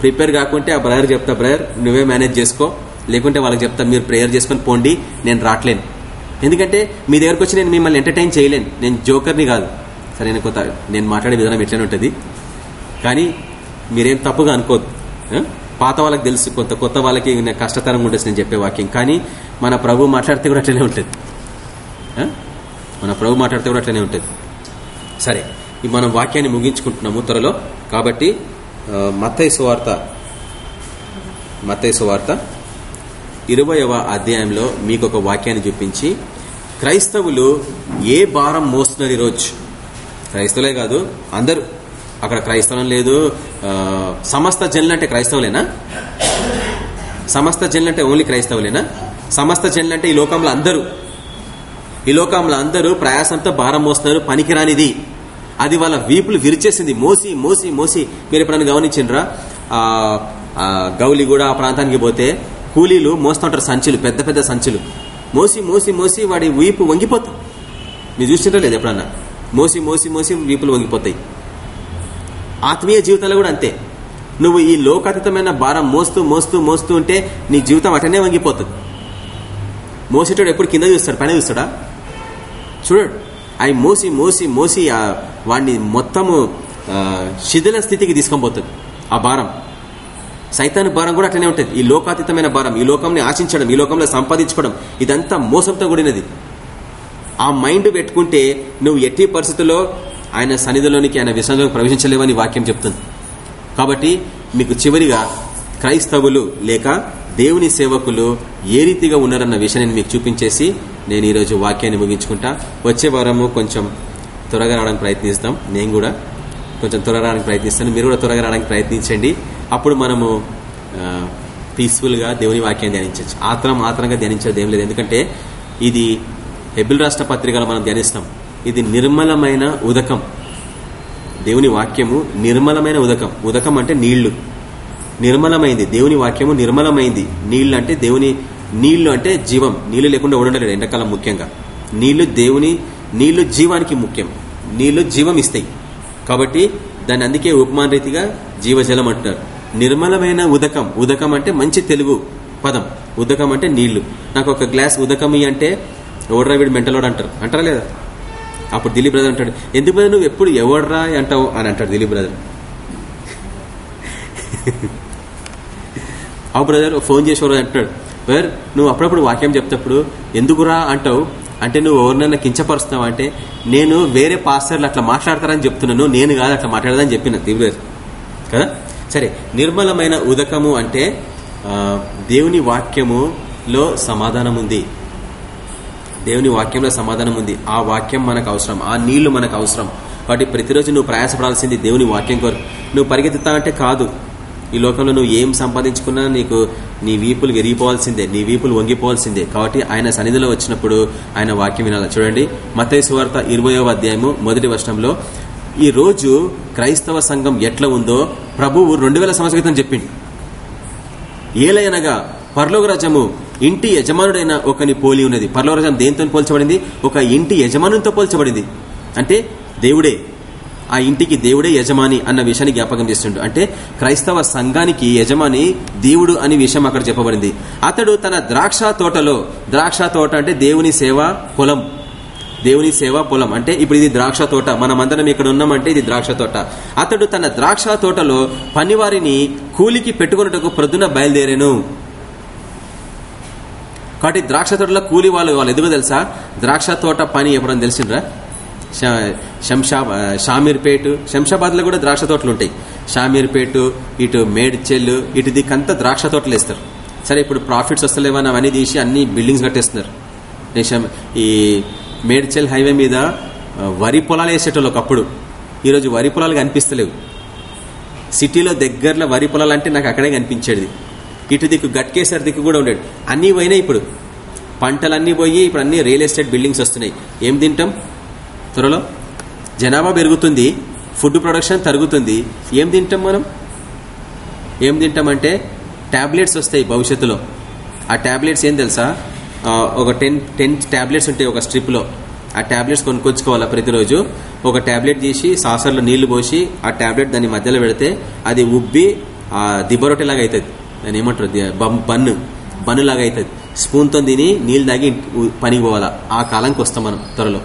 S1: ప్రిపేర్ కాకుంటే ఆ బ్రదర్ చెప్తా బ్రదర్ నువ్వే మేనేజ్ చేసుకో. లేకుంటే వాళ్ళకి చెప్తా మీరు ప్రేయర్ చేసుకొని పోండి. నేను రావట్లేను ఎందుకంటే మీ దగ్గరకు వచ్చి నేను మిమ్మల్ని ఎంటర్టైన్ చేయలేను. నేను జోకర్ని కాదు. సరే నేను కొత్త నేను మాట్లాడే విధానం ఎట్లనే ఉంటుంది. కానీ మీరేం తప్పుగా అనుకోద్దు. పాత వాళ్ళకి తెలుసు. కొంత కొత్త వాళ్ళకి కష్టతరంగా ఉంటుంది నేను చెప్పే వాక్యం. కానీ మన ప్రభు మాట్లాడితే కూడా అట్లనే ఉంటుంది. మన ప్రభు మాట్లాడితే కూడా అట్లనే ఉంటుంది. సరే మనం వాక్యాన్ని ముగించుకుంటున్నాము త్వరలో. కాబట్టి మత్తయ్య సువార్త మత్తయ్య సువార్త ఇరవయవ అధ్యాయంలో మీకు ఒక వాక్యాన్ని చూపించి క్రైస్తవులు ఏ భారం మోస్తున్నారు ఈరోజు? క్రైస్తవులే కాదు అందరూ. అక్కడ క్రైస్తవం లేదు. సమస్త జనులు అంటే క్రైస్తవులేనా? సమస్త జనులు అంటే ఓన్లీ క్రైస్తవులేనా? సమస్త జనులు అంటే ఈ లోకంలో అందరూ. ఈ లోకంలో అందరూ ప్రయాసంతో భారం మోస్తున్నారు పనికిరానిది. అది వాళ్ళ వీపులు విరిచేసింది. మోసి మోసి మోసి. మీరు ఎప్పుడైనా గమనించిండ్రా? గౌలి కూడా ఆ ప్రాంతానికి పోతే కూలీలు మోస్తుంటారు సంచులు పెద్ద పెద్ద సంచులు. మోసి మోసి మోసి వాడి వీపు వంగిపోతుంది మీరు చూసిండ్రా లేదు ఎప్పుడన్నా? మోసి మోసి మోసి వీపులు వంగిపోతాయి. ఆత్మీయ జీవితంలో కూడా అంతే. నువ్వు ఈ లోకాతీతమైన భారం మోస్తూ మోస్తూ మోస్తూ ఉంటే నీ జీవితం అటనే వంగిపోతుంది. మోసేటోడు ఎప్పుడు కింద చూస్తాడు పైన చూస్తాడా? చూడడు అవి మోసి మోసి మోసి వాడిని మొత్తము శిథిల స్థితికి తీసుకొని పోతుంది ఆ భారం. సైతాన్ భారం కూడా అట్లనే ఉంటుంది. ఈ లోకాతీతమైన భారం ఈ లోకంని ఆశించడం ఈ లోకంలో సంపాదించుకోవడం ఇదంతా మోసంతో కూడినది. ఆ మైండ్ పెట్టుకుంటే నువ్వు ఎట్టి పరిస్థితుల్లో ఆయన సన్నిధిలోనికి ఆయన విషయంలోకి ప్రవేశించలేవని వాక్యం చెప్తుంది. కాబట్టి మీకు చివరిగా క్రైస్తవులు లేక దేవుని సేవకులు ఏ రీతిగా ఉన్నారన్న విషయాన్ని మీకు చూపించేసి నేను ఈరోజు వాక్యాన్ని ముగించుకుంటా. వచ్చే వారము కొంచెం త్వరగా రావడానికి ప్రయత్నిస్తాం. నేను కూడా కొంచెం త్వరగా రావడానికి ప్రయత్నిస్తాను. మీరు కూడా త్వరగా రావడానికి ప్రయత్నించండి. అప్పుడు మనము పీస్ఫుల్గా దేవుని వాక్యాన్ని ధ్యానించవచ్చు. ఆత్రం ఆత్రంగా ధ్యానించేది ఏం లేదు. ఎందుకంటే ఇది హెబిల్ రాష్ట్ర పత్రికలో మనం ధ్యానిస్తాం. ఇది నిర్మలమైన ఉదకం. దేవుని వాక్యము నిర్మలమైన ఉదకం. ఉదకం అంటే నీళ్ళు. నిర్మలమైంది. దేవుని వాక్యము నిర్మలమైంది. నీళ్ళు అంటే దేవుని నీళ్ళు అంటే జీవం. నీళ్ళు లేకుండా ఉండలేడు ఎండాకాలం ముఖ్యంగా. నీళ్ళు దేవుని నీళ్ళు జీవానికి ముఖ్యం. నీళ్ళు జీవం ఇస్తాయి. కాబట్టి దాన్ని అందుకే ఉపమాన రీతిగా జీవజలం అంటున్నారు నిర్మలమైన ఉదకం. ఉదకం అంటే మంచి తెలుగు పదం. ఉదకం అంటే నీళ్ళు. నాకు ఒక గ్లాస్ ఉదకం అంటే ఎవడ్రా వీడు మెంటలోడు అంటారు? అంటారా లేదా? అప్పుడు దిలీప్ బ్రదర్ అంటాడు ఎందుకు బ్రదర్ నువ్వు ఎప్పుడు ఎవడ్రా అంటావు? అని అంటాడు దిలీప్ బ్రదర్. ఆ బ్రదర్ ఫోన్ చేసేవారు అంటాడు బ్రదర్ నువ్వు అప్పుడప్పుడు వాక్యం చెప్తప్పుడు ఎందుకురా అంటావు? అంటే నువ్వు ఎవరినైనా కించపరుస్తున్నావు అంటే నేను వేరే పాస్టర్లు అట్లా మాట్లాడతారని చెప్తున్నాను నేను కాదు అట్లా మాట్లాడదని చెప్పిన దివ్య కదా? సరే నిర్మలమైన ఉదకము అంటే దేవుని వాక్యములో సమాధానం ఉంది దేవుని వాక్యంలో సమాధానం ఉంది ఆ వాక్యం మనకు అవసరం ఆ నీళ్ళు మనకు అవసరం. కాబట్టి ప్రతిరోజు నువ్వు ప్రయాసపడాల్సింది దేవుని వాక్యం కొరకు నువ్వు పరిగెత్తుతా అంటే కాదు. ఈ లోకంలో నువ్వు ఏం సంపాదించుకున్నా నీకు నీ వీపులు విరిగిపోవాల్సిందే నీ వీపులు వంగిపోవాల్సిందే. కాబట్టి ఆయన సన్నిధిలో వచ్చినప్పుడు ఆయన వాక్యం వినాలి. చూడండి మతయ సువార్త ఇరవయో అధ్యాయము మొదటి వర్షంలో ఈ రోజు క్రైస్తవ సంఘం ఎట్లా ఉందో ప్రభువు రెండు వేల సంవత్సరాల క్రితం చెప్పిండు. ఏలయనగా పర్లోకరాజము ఇంటి యజమానుడైన ఒకని పోలి ఉన్నది. పర్లోకరాజం రాజ్యం దేంతో పోల్చబడింది? ఒక ఇంటి యజమానులతో పోల్చబడింది. అంటే దేవుడే ఆ ఇంటికి దేవుడే యజమాని అన్న విషయాన్ని జ్ఞాపకం చేస్తుండు. అంటే క్రైస్తవ సంఘానికి యజమాని దేవుడు అని విషయం అక్కడ చెప్పబడింది. అతడు తన ద్రాక్ష తోటలో ద్రాక్ష తోట అంటే దేవుని సేవ పొలం. దేవుని సేవ పొలం. అంటే ఇప్పుడు ఇది ద్రాక్ష తోట. మనమందరం ఇక్కడ ఉన్నామంటే ఇది ద్రాక్ష తోట. అతడు తన ద్రాక్ష తోటలో పనివారిని కూలికి పెట్టుకున్నట్టుకు ప్రొద్దున బయలుదేరాను. కాబట్టి ద్రాక్ష తోటలో కూలి వాళ్ళు వాళ్ళు ఎదుగు తెలుసా? ద్రాక్ష తోట పని ఎప్పుడని తెలిసిండ్రా? శంషా షామీర్పేట్ శంషాబాద్లో కూడా ద్రాక్ష తోటలు ఉంటాయి. షామీర్పేట్ ఇటు మేడ్చెల్లు ఇటు దిక్కంతా ద్రాక్ష తోటలు వేస్తారు. సరే ఇప్పుడు ప్రాఫిట్స్ వస్తలేవని అవన్నీ తీసి అన్ని బిల్డింగ్స్ కట్టేస్తున్నారు. ఈ మేడ్చల్ హైవే మీద వరి పొలాలు వేసేటోళ్ళు ఒకప్పుడు. ఈరోజు వరి పొలాలు కనిపిస్తలేవు. సిటీలో దగ్గరలో వరి పొలాలు అంటే నాకు అక్కడే కనిపించేది. ఇటు దిక్కు గట్కేసర్ దిక్కు కూడా ఉండేది. అన్నీ పోయినాయి ఇప్పుడు. పంటలన్నీ పోయి ఇప్పుడు అన్ని రియల్ ఎస్టేట్ బిల్డింగ్స్ వస్తున్నాయి. ఏం తింటాం? త్వరలో. జనాభా పెరుగుతుంది. ఫుడ్ ప్రొడక్షన్ తరుగుతుంది. ఏం తింటాం మనం? ఏం తింటామంటే ట్యాబ్లెట్స్ వస్తాయి భవిష్యత్తులో. ఆ టాబ్లెట్స్ ఏం తెలుసా? ఒక టెన్ టెన్ టాబ్లెట్స్ ఉంటాయి ఒక స్ట్రిప్లో ఆ టాబ్లెట్స్ కొనుక్కొచ్చుకోవాలా ప్రతిరోజు. ఒక టాబ్లెట్ తీసి సాసర్లో నీళ్ళు పోసి ఆ టాబ్లెట్ దాన్ని మధ్యలో పెడితే అది ఉబ్బి ఆ దిబ్బరొట్టె లాగా అవుతుంది దాని ఏమంటారు? బం- బన్ను బన్ను లాగా అవుతుంది స్పూన్తో తిని నీళ్ళు తాగి పనికి పోవాలా. ఆ కాలానికి వస్తాం మనం త్వరలో.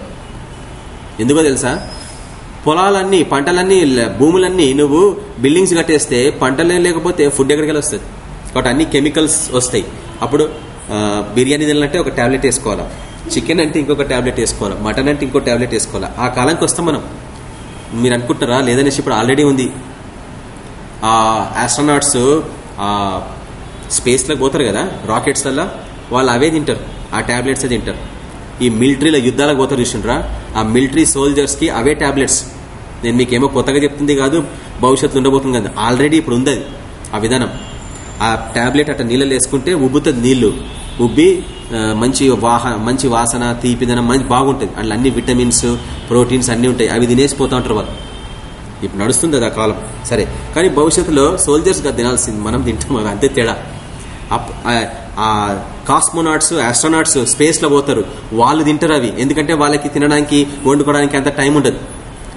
S1: ఎందుకో తెలుసా? పొలాలన్నీ పంటలన్నీ భూములన్నీ నువ్వు బిల్డింగ్స్ కట్టేస్తే పంటలే లేకపోతే ఫుడ్ ఎక్కడికి వెళ్ళి వస్తుంది కాబట్టి అన్ని కెమికల్స్ వస్తాయి. అప్పుడు బిర్యానీ తినాలంటే ఒక టాబ్లెట్ వేసుకోవాలా? చికెన్ అంటే ఇంకొక టాబ్లెట్ వేసుకోవాలా? మటన్ అంటే ఇంకో టాబ్లెట్ వేసుకోవాలా? ఆ కాలానికి వస్తాం మనం. మీరు అనుకుంటారా లేదనేసి ఇప్పుడు ఆల్రెడీ ఉంది. ఆ ఆస్ట్రోనాట్స్ ఆ స్పేస్ పోతారు కదా? రాకెట్స్ వల్ల వాళ్ళు అవే తింటారు. ఆ టాబ్లెట్స్ తింటారు. ఈ మిలిటరీలో యుద్ధాలకు పోతారు చూసిండ్రా? ఆ మిలిటరీ సోల్జర్స్కి అవే టాబ్లెట్స్. నేను మీకేమో కొత్తగా చెప్తుంది కాదు భవిష్యత్తు ఉండబోతుంది కదా. ఆల్రెడీ ఇప్పుడు ఉంది ఆ విధానం. ఆ టాబ్లెట్ అట్లా నీళ్ళలో వేసుకుంటే ఉబ్బుతుంది నీళ్ళు ఉబ్బి మంచి వాహ మంచి వాసన తీపిదనం మంచి బాగుంటుంది. అందులో అన్ని విటమిన్స్ ప్రోటీన్స్ అన్ని ఉంటాయి. అవి తినేసిపోతా ఉంటారు వాళ్ళు. ఇప్పుడు నడుస్తుంది అది ఆ కాలం. సరే. కానీ భవిష్యత్తులో సోల్జర్స్గా తినాల్సింది మనం తింటాం. అవి అంతే తేడా. అప్- ఆ- కాస్మోనాట్స్ ఆస్ట్రోనాట్స్ స్పేస్లో పోతారు. వాళ్ళు తింటారు అవి. ఎందుకంటే వాళ్ళకి తినడానికి వండుకోవడానికి అంత టైం ఉండదు.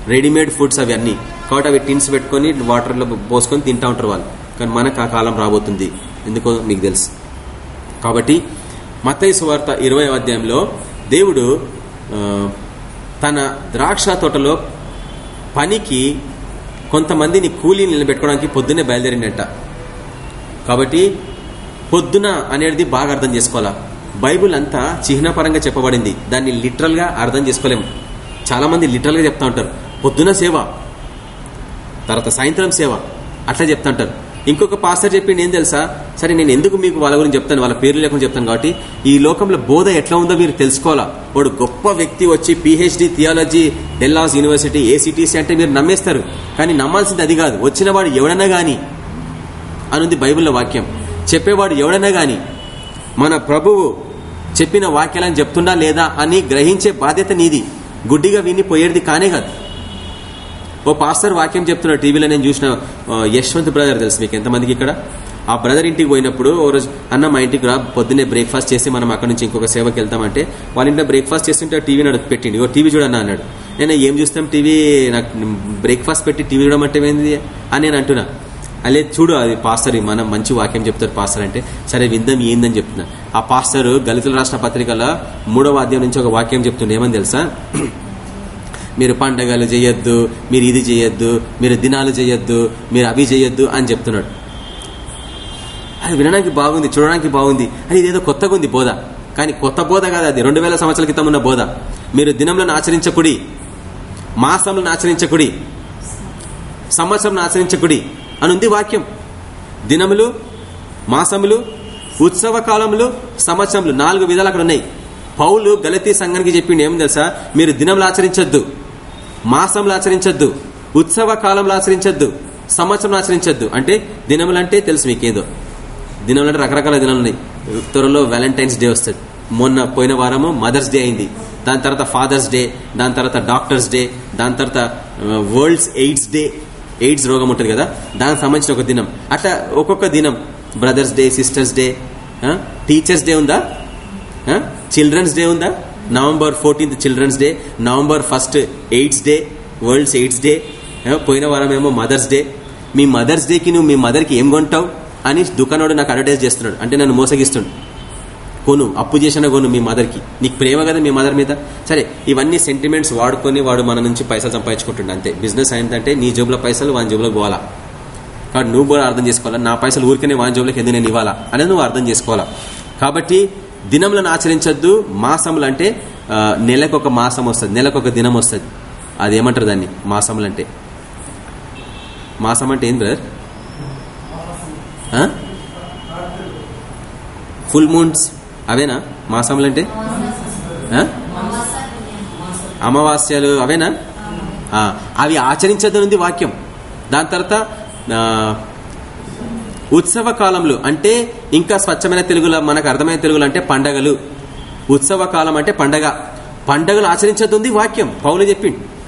S1: రెడీమేడ్ ఫుడ్స్ అవి అన్ని. కాబట్టి అవి టిన్స్ పెట్టుకొని వాటర్లో పోసుకొని తింటా ఉంటారు వాళ్ళు. కానీ మనకు ఆ కాలం రాబోతుంది. ఎందుకో మీకు తెలుసు. కాబట్టి మత్తయి సువార్త ఇరవై అధ్యాయంలో దేవుడు తన ద్రాక్ష తోటలో పనికి కొంతమందిని కూలీ నిలబెట్టుకోవడానికి పొద్దున్నే బయలుదేరిండట. కాబట్టి పొద్దున అనేది బాగా అర్థం చేసుకోవాలా? బైబుల్ అంతా చిహ్నపరంగా చెప్పబడింది. దాన్ని లిటరల్గా అర్థం చేసుకోలేము. చాలా మంది లిటరల్ చెప్తా ఉంటారు. పొద్దున సేవ తర్వాత సాయంత్రం సేవ అట్లా చెప్తా ఉంటారు. ఇంకొక పాస్టర్ చెప్పింది ఏం తెలుసా? సరే నేను ఎందుకు మీకు వాళ్ళ గురించి చెప్తాను వాళ్ళ పేర్లు లేకుండా చెప్తాను కాబట్టి ఈ లోకంలో బోధ ఎట్లా ఉందో మీరు తెలుసుకోవాలా? వాడు గొప్ప వ్యక్తి వచ్చి PhD theology Dallas university ACTC అంటే మీరు నమ్మేస్తారు. కానీ నమ్మాల్సింది అది కాదు. వచ్చిన వాడు ఎవడన్నా గాని అనుంది బైబిల్లో వాక్యం. చెప్పేవాడు ఎవడన్నా గాని మన ప్రభువు చెప్పిన వాక్యాలను చెప్తున్నా లేదా అని గ్రహించే బాధ్యత నీది. గుడ్డిగా విని పోయేది కానే కాదు. ఓ పాస్టర్ వాక్యం చెప్తున్నాడు టీవీలో నేను చూసిన యశ్వంత్ బ్రదర్ తెలుసు మీకు ఎంతమందికి ఇక్కడ? ఆ బ్రదర్ ఇంటికి పోయినప్పుడు ఓ రోజు అన్న మా ఇంటికి రా పొద్దున్నే బ్రేక్ఫాస్ట్ చేసి మనం అక్కడ నుంచి ఇంకొక సేవకి వెళ్తామంటే వాళ్ళ ఇంట్లో బ్రేక్ఫాస్ట్ చేస్తుంటే టీవీ నడు పెట్టిండి. ఓ టీవీ చూడన్నా అన్నాడు. నేను ఏం చూస్తాం టీవీ? నాకు బ్రేక్ఫాస్ట్ పెట్టి టీవీ చూడమంటే ఏంది? అని నేను అంటున్నా. అలే చూడు అది పాస్టర్ మనం మంచి వాక్యం చెప్తారు పాస్టర్ అంటే సరే విందం ఏందని చెప్తున్నా. ఆ పాస్టర్ దళితుల రాష్ట్ర పత్రికల మూడవ అధ్యాయం నుంచి ఒక వాక్యం చెప్తుండే ఏమని తెలుసా? మీరు పండగలు చేయొద్దు మీరు ఇది చేయొద్దు మీరు దినాలు చేయొద్దు మీరు అవి చేయొద్దు అని చెప్తున్నాడు. అది వినడానికి బాగుంది చూడడానికి బాగుంది. అది ఇదేదో కొత్తగా ఉంది బోధ. కానీ కొత్త బోధ కాదు అది. రెండు వేల సంవత్సరాల క్రితం ఉన్న బోధ. మీరు దినంలో ఆచరించకుడి మాసంలో ఆచరించకుడి సంవత్సరం ఆచరించకుడి అని ఉంది వాక్యం. దినములు మాసములు ఉత్సవ కాలములు సంవత్సరములు నాలుగు విధాలు అక్కడ ఉన్నాయి. పౌలు గలతీ సంఘానికి చెప్పిండు ఏం తెలుసా? మీరు దినములు ఆచరించొద్దు. మాసంలో ఆచరించద్దు ఉత్సవ కాలంలో ఆచరించద్దు సంవత్సరం ఆచరించద్దు. అంటే దినములంటే తెలుసు మీకేదో. దినములంటే రకరకాల దినాలు ఉన్నాయి త్వరలో వ్యాలంటైన్స్ డే వస్తుంది. మొన్న పోయిన వారము మదర్స్ డే అయింది. దాని తర్వాత ఫాదర్స్ డే దాని తర్వాత డాక్టర్స్ డే దాని తర్వాత వరల్డ్స్ ఎయిడ్స్ డే ఎయిడ్స్ రోగం ఉంటుంది కదా దానికి సంబంధించిన ఒక దినం. అట్లా ఒక్కొక్క దినం. Brothers day sisters day teachers day ఉందా? చిల్డ్రన్స్ డే ఉందా? November fourteenth children's day November first AIDS day world's AIDS day పోయిన వారం ఏమో మదర్స్ డే. మీ మదర్స్ డేకి నువ్వు మీ మదర్కి ఏం కొంటావు? అని దుకాణోడు నాకు అడ్వర్టైజ్ చేస్తున్నాడు. అంటే నన్ను మోసగిస్తుండు. కొను అప్పు చేసిన కొను మీ మదర్కి. నీకు ప్రేమ కదా మీ మదర్ మీద? సరే ఇవన్నీ సెంటిమెంట్స్ వాడుకొని వాడు మన నుంచి పైసలు సంపాదించుకుంటుండే అంతే. బిజినెస్ అయిందంటే నీ జోబులో పైసలు వాని జోబులో పోవాలా? కాబట్టి నువ్వు కూడా అర్థం చేసుకోవాలా? నా పైసలు ఊరికనే వాని జోబులకు ఎందుకు నేను ఇవ్వాలా? అనేది నువ్వు అర్థం చేసుకోవాలా? కాబట్టి దినములను ఆచరించొద్దు. మాసములు అంటే నెలకొక మాసం వస్తుంది. నెలకొక దినం వస్తుంది. అది ఏమంటారు దాన్ని? మాసములు అంటే మాసం అంటే ఏం బ్రదర్? ఫుల్ మూన్స్ అవేనా? మాసములు అంటే అమావాస్యాలు అమావాస్యలు అవేనా అవి ఆచరించదని ఉంది వాక్యం. దాని తర్వాత ఉత్సవ కాలంలో అంటే ఇంకా స్వచ్ఛమైన తెలుగులో మనకు అర్థమైన తెలుగులో అంటే పండగలు. ఉత్సవ కాలం అంటే పండగ. పండగలు ఆచరించద్దుంది వాక్యం. పౌలు చెప్పిండు.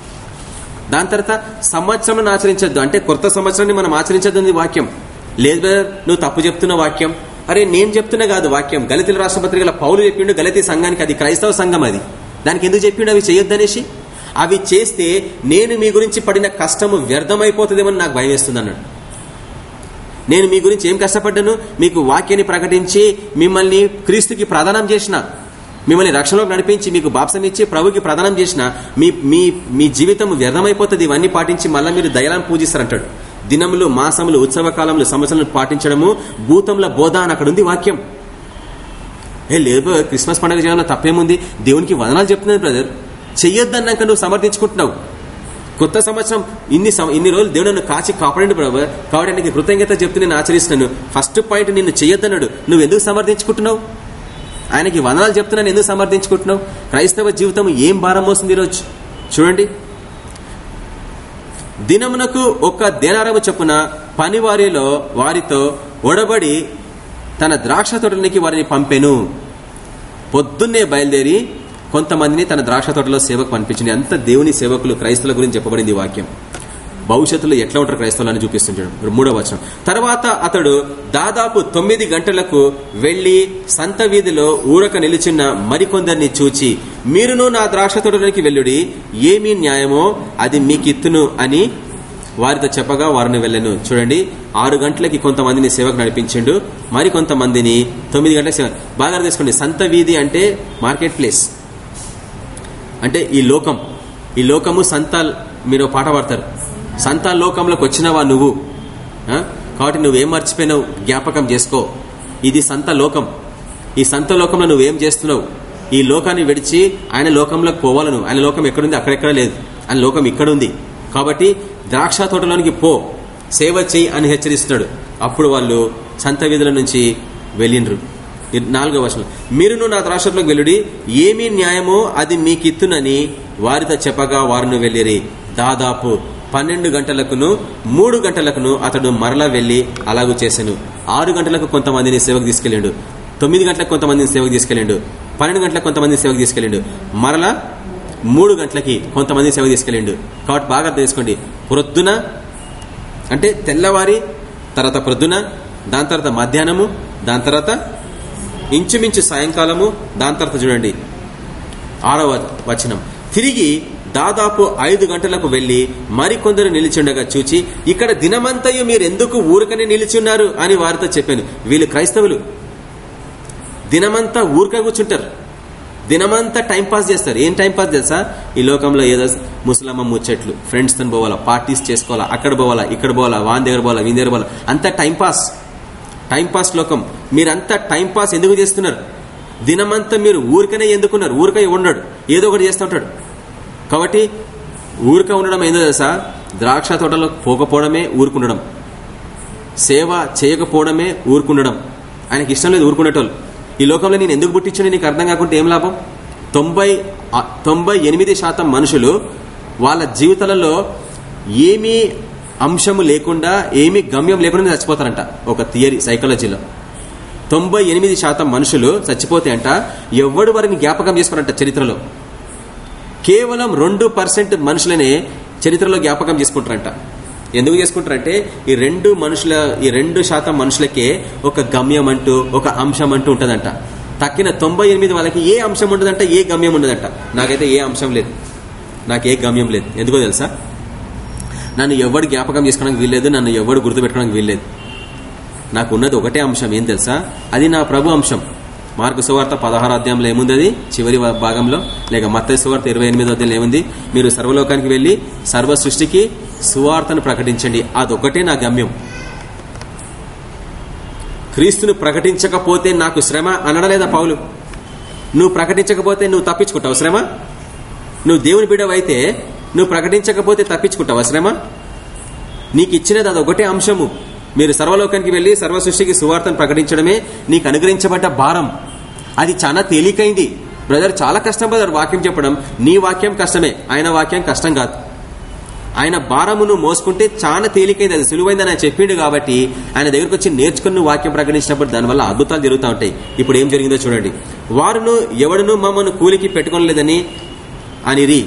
S1: దాని తర్వాత సంవత్సరం ఆచరించద్దు. అంటే కొత్త సంవత్సరాన్ని మనం ఆచరించద్దు వాక్యం. లేదు బ్రదర్ నువ్వు తప్పు చెప్తున్న వాక్యం. అరే నేను చెప్తున్నా కాదు వాక్యం. గలితుల రాష్ట్ర పౌలు చెప్పిండు గలతీ సంఘానికి అది క్రైస్తవ సంఘం అది. దానికి ఎందుకు చెప్పిండు? అవి చేయొద్దనేసి? అవి చేస్తే నేను మీ గురించి పడిన కష్టము వ్యర్థమైపోతుందేమని నాకు భయం వేస్తుంది అన్నాడు నేను మీ గురించి ఏం కష్టపడ్డాను? మీకు వాక్యాన్ని ప్రకటించి మిమ్మల్ని క్రీస్తుకి ప్రదానం చేసిన మిమ్మల్ని రక్షణలోకి నడిపించి మీకు బాప్సం ఇచ్చి ప్రభుకి ప్రదానం చేసిన మీ మీ మీ జీవితం వ్యర్థమైపోతుంది. ఇవన్నీ పాటించి మళ్ళీ మీరు దయలాన్ని పూజిస్తారంటాడు. దినములు మాసములు ఉత్సవ కాలంలో సమస్యలను పాటించడము భూతంల బోధ అని అక్కడ ఉంది వాక్యం. ఏ లేదు క్రిస్మస్ పండుగ చేయాలన్న తప్పేముంది? దేవునికి వదనాలు చెప్తున్నాను బ్రదర్. చెయ్యొద్దన్నాక నువ్వు సమర్థించుకుంటున్నావు. కొత్త సంవత్సరం ఇన్ని సం- ఇన్ని రోజులు దేవుడు నన్ను కాచి కాపాడండి ప్రభు. కాబట్టి నీకు కృతజ్ఞత చెప్తూ నేను ఆచరిస్తున్నాను. ఫస్ట్ పాయింట్ నిన్ను చెయ్యొద్దన్నాడు నువ్వు ఎందుకు సమర్థించుకుంటున్నావు? ఆయనకి వందనాలు చెప్తున్నాను ఎందుకు సమర్థించుకుంటున్నావు? క్రైస్తవ జీవితం ఏం భారం మోస్తుంది ఈరోజు? చూడండి. దినమునకు ఒక దేనారము చొప్పున పనివారిలో వారితో ఒడబడి తన ద్రాక్ష తోటలోనికి వారిని పంపెను. పొద్దున్నే బయలుదేరి కొంతమందిని తన ద్రాక్ష తోటలో సేవకు పంపించింది అంత దేవుని సేవకులు క్రైస్తవుల గురించి చెప్పబడింది ఈ వాక్యం. భవిష్యత్తులో ఎట్లా ఉంటారు క్రైస్తవులు అని చూపిస్తుంటాడు మూడవ వచనం. తర్వాత అతడు దాదాపు తొమ్మిది గంటలకు వెళ్ళి సంత వీధిలో ఊరక నిలిచిన మరికొందరిని చూచి మీరును నా ద్రాక్ష తోటలోకి వెళ్ళుడి. ఏమీ న్యాయమో అది మీకిత్తును అని వారితో చెప్పగా వారిని వెళ్ళను. చూడండి ఆరు గంటలకి కొంతమందిని సేవకు నడిపించిండు. మరి కొంతమందిని తొమ్మిది గంటల సేవ బాగా తీసుకోండి సంత వీధి అంటే మార్కెట్ ప్లేస్. అంటే ఈ లోకం ఈ లోకము సంతాల్ మీరు పాట పాడతారు. సంతాల్ లోకంలోకి వచ్చినవా నువ్వు? కాబట్టి నువ్వేం మర్చిపోయినావు? జ్ఞాపకం చేసుకో. ఇది సంత లోకం. ఈ సంత లోకంలో నువ్వేం చేస్తున్నావు? ఈ లోకాన్ని విడిచి ఆయన లోకంలోకి పోవాలను. ఆయన లోకం ఎక్కడుంది? అక్కడెక్కడ లేదు. ఆయన లోకం ఇక్కడుంది. కాబట్టి ద్రాక్ష తోటలోనికి పో. సేవ చెయ్యి అని హెచ్చరిస్తున్నాడు. అప్పుడు వాళ్ళు సంత వీధుల నుంచి వెళ్ళిండ్రు. నాలుగో వర్షం మీరును నా రాష్ట్రంలోకి వెళ్ళుడి ఏమీ న్యాయమో అది మీకిత్తునని వారితో చెప్పగా వారిని వెళ్ళిరి. దాదాపు పన్నెండు గంటలకును మూడు గంటలకును అతడు మరలా వెళ్ళి అలాగూ చేశాను ఆరు గంటలకు కొంతమందిని సేవకు తీసుకెళ్ళాడు. తొమ్మిది గంటలకు కొంతమందిని సేవకు తీసుకెళ్ళాడు. పన్నెండు గంటలకు కొంతమందిని సేవకు తీసుకెళ్ళాడు. మరలా మూడు గంటలకి కొంతమంది సేవ తీసుకెళ్ళిండు. కాబట్టి బాగా తెలుసుకోండి ప్రొద్దున అంటే తెల్లవారి తర్వాత ప్రొద్దున దాని తర్వాత మధ్యాహ్నము దాని తర్వాత ఇంచుమించు సాయంకాలము దాని తర్వాత చూడండి ఆరవ వచనం. తిరిగి దాదాపు ఐదు గంటలకు వెళ్ళి మరికొందరు నిలిచిండగా చూచి ఇక్కడ దినమంతయు మీరెందుకు ఊరకనే నిలిచున్నారు అని వారితో చెప్పాను. వీళ్ళు క్రైస్తవులు. దినమంతా ఊరక కూర్చుంటారు దినమంతా టైం పాస్ చేస్తారు. ఏం టైంపాస్ తెలుసా? ఈ లోకంలో ఏదో ముసలమ్మ ముచ్చట్లు ఫ్రెండ్స్తో పోవాలా పార్టీస్ చేసుకోవాలా అక్కడ పోవాలా ఇక్కడ పోవాలా వాన్ దగ్గర పోవాలా వీని దగ్గర పోవాలా అంతా టైం టైంపాస్ లోకం. మీరంతా టైంపాస్ ఎందుకు చేస్తున్నారు? దినమంతా మీరు ఊరికనే ఎందుకున్నారు? ఊరికే ఉండడు. ఏదో ఒకటి చేస్తూ ఉంటాడు. కాబట్టి ఊరిక ఉండడం ఏందో తెలుసా? ద్రాక్ష తోటలో పోకపోవడమే ఊరుకుండడం. సేవ చేయకపోవడమే ఊరుకుండడం. ఆయనకి ఇష్టం లేదు ఊరుకునేటోళ్ళు. ఈ లోకంలో నేను ఎందుకు పుట్టించాను? నీకు అర్థం కాకుంటే ఏం లాభం? తొంభై తొంభై ఎనిమిది శాతం మనుషులు వాళ్ళ జీవితాలలో ఏమీ అంశము లేకుండా ఏమీ గమ్యం లేకుండా చచ్చిపోతారంట. ఒక థియరీ సైకాలజీలో. తొంభై ఎనిమిది శాతం మనుషులు చచ్చిపోతే అంట ఎవడు వారిని జ్ఞాపకం చేసుకున్నారంట చరిత్రలో? కేవలం రెండు పర్సెంట్ మనుషులనే చరిత్రలో జ్ఞాపకం చేసుకుంటారంట. ఎందుకు చేసుకుంటారంటే ఈ రెండు మనుషుల ఈ రెండు శాతం మనుషులకే ఒక గమ్యం అంటూ ఒక అంశం అంటూ ఉంటుందంట. తక్కిన తొంభై ఎనిమిది వాళ్ళకి ఏ అంశం ఉండదంట ఏ గమ్యం ఉండదంట. నాకైతే ఏ అంశం లేదు. నాకు ఏ గమ్యం లేదు. ఎందుకో తెలుసా? నన్ను ఎవడు జ్ఞాపకం చేసుకోవడానికి వీల్లేదు నన్ను ఎవడు గుర్తుపెట్టుకోవడానికి వీల్లేదు. నాకు ఉన్నది ఒకటే అంశం ఏం తెలుసా? అది నా ప్రభు అంశం. మార్కు సువార్త పదహారు అధ్యాయంలో ఏముంది అది చివరి భాగంలో లేక మత్త సువార్త ఇరవై ఎనిమిదో అధ్యాయంలో ఏముంది? మీరు సర్వలోకానికి వెళ్ళి సర్వ సృష్టికి సువార్తను ప్రకటించండి. అదొకటే నా గమ్యం. క్రీస్తును ప్రకటించకపోతే నాకు శ్రమ అనడలేదా పౌలు? నువ్వు ప్రకటించకపోతే నువ్వు తప్పించుకుంటావు శ్రమ? నువ్వు దేవుని బిడవైతే నువ్వు ప్రకటించకపోతే తప్పించుకుంటావా శ్రమ? నీకు ఇచ్చినది అదొకటే అంశము. మీరు సర్వలోకానికి వెళ్ళి సర్వ సృష్టికి సువార్తను ప్రకటించడమే నీకు అనుగ్రహించబడ్డ భారం. అది చాలా తేలికైంది. బ్రదర్ చాలా కష్టం బ్రదర్ వాక్యం చెప్పడం. నీ వాక్యం కష్టమే ఆయన వాక్యం కష్టం కాదు. ఆయన భారమును మోసుకుంటే చాలా తేలికైంది అది సులువైందని ఆయన చెప్పిండు కాబట్టి ఆయన దగ్గరకు వచ్చి నేర్చుకుని వాక్యం ప్రకటించినప్పుడు దానివల్ల అద్భుతాలు జరుగుతూ ఉంటాయి. ఇప్పుడు ఏం జరిగిందో చూడండి. వారును ఎవడును మమ్మను కూలికి పెట్టుకోలేదని అనిరి.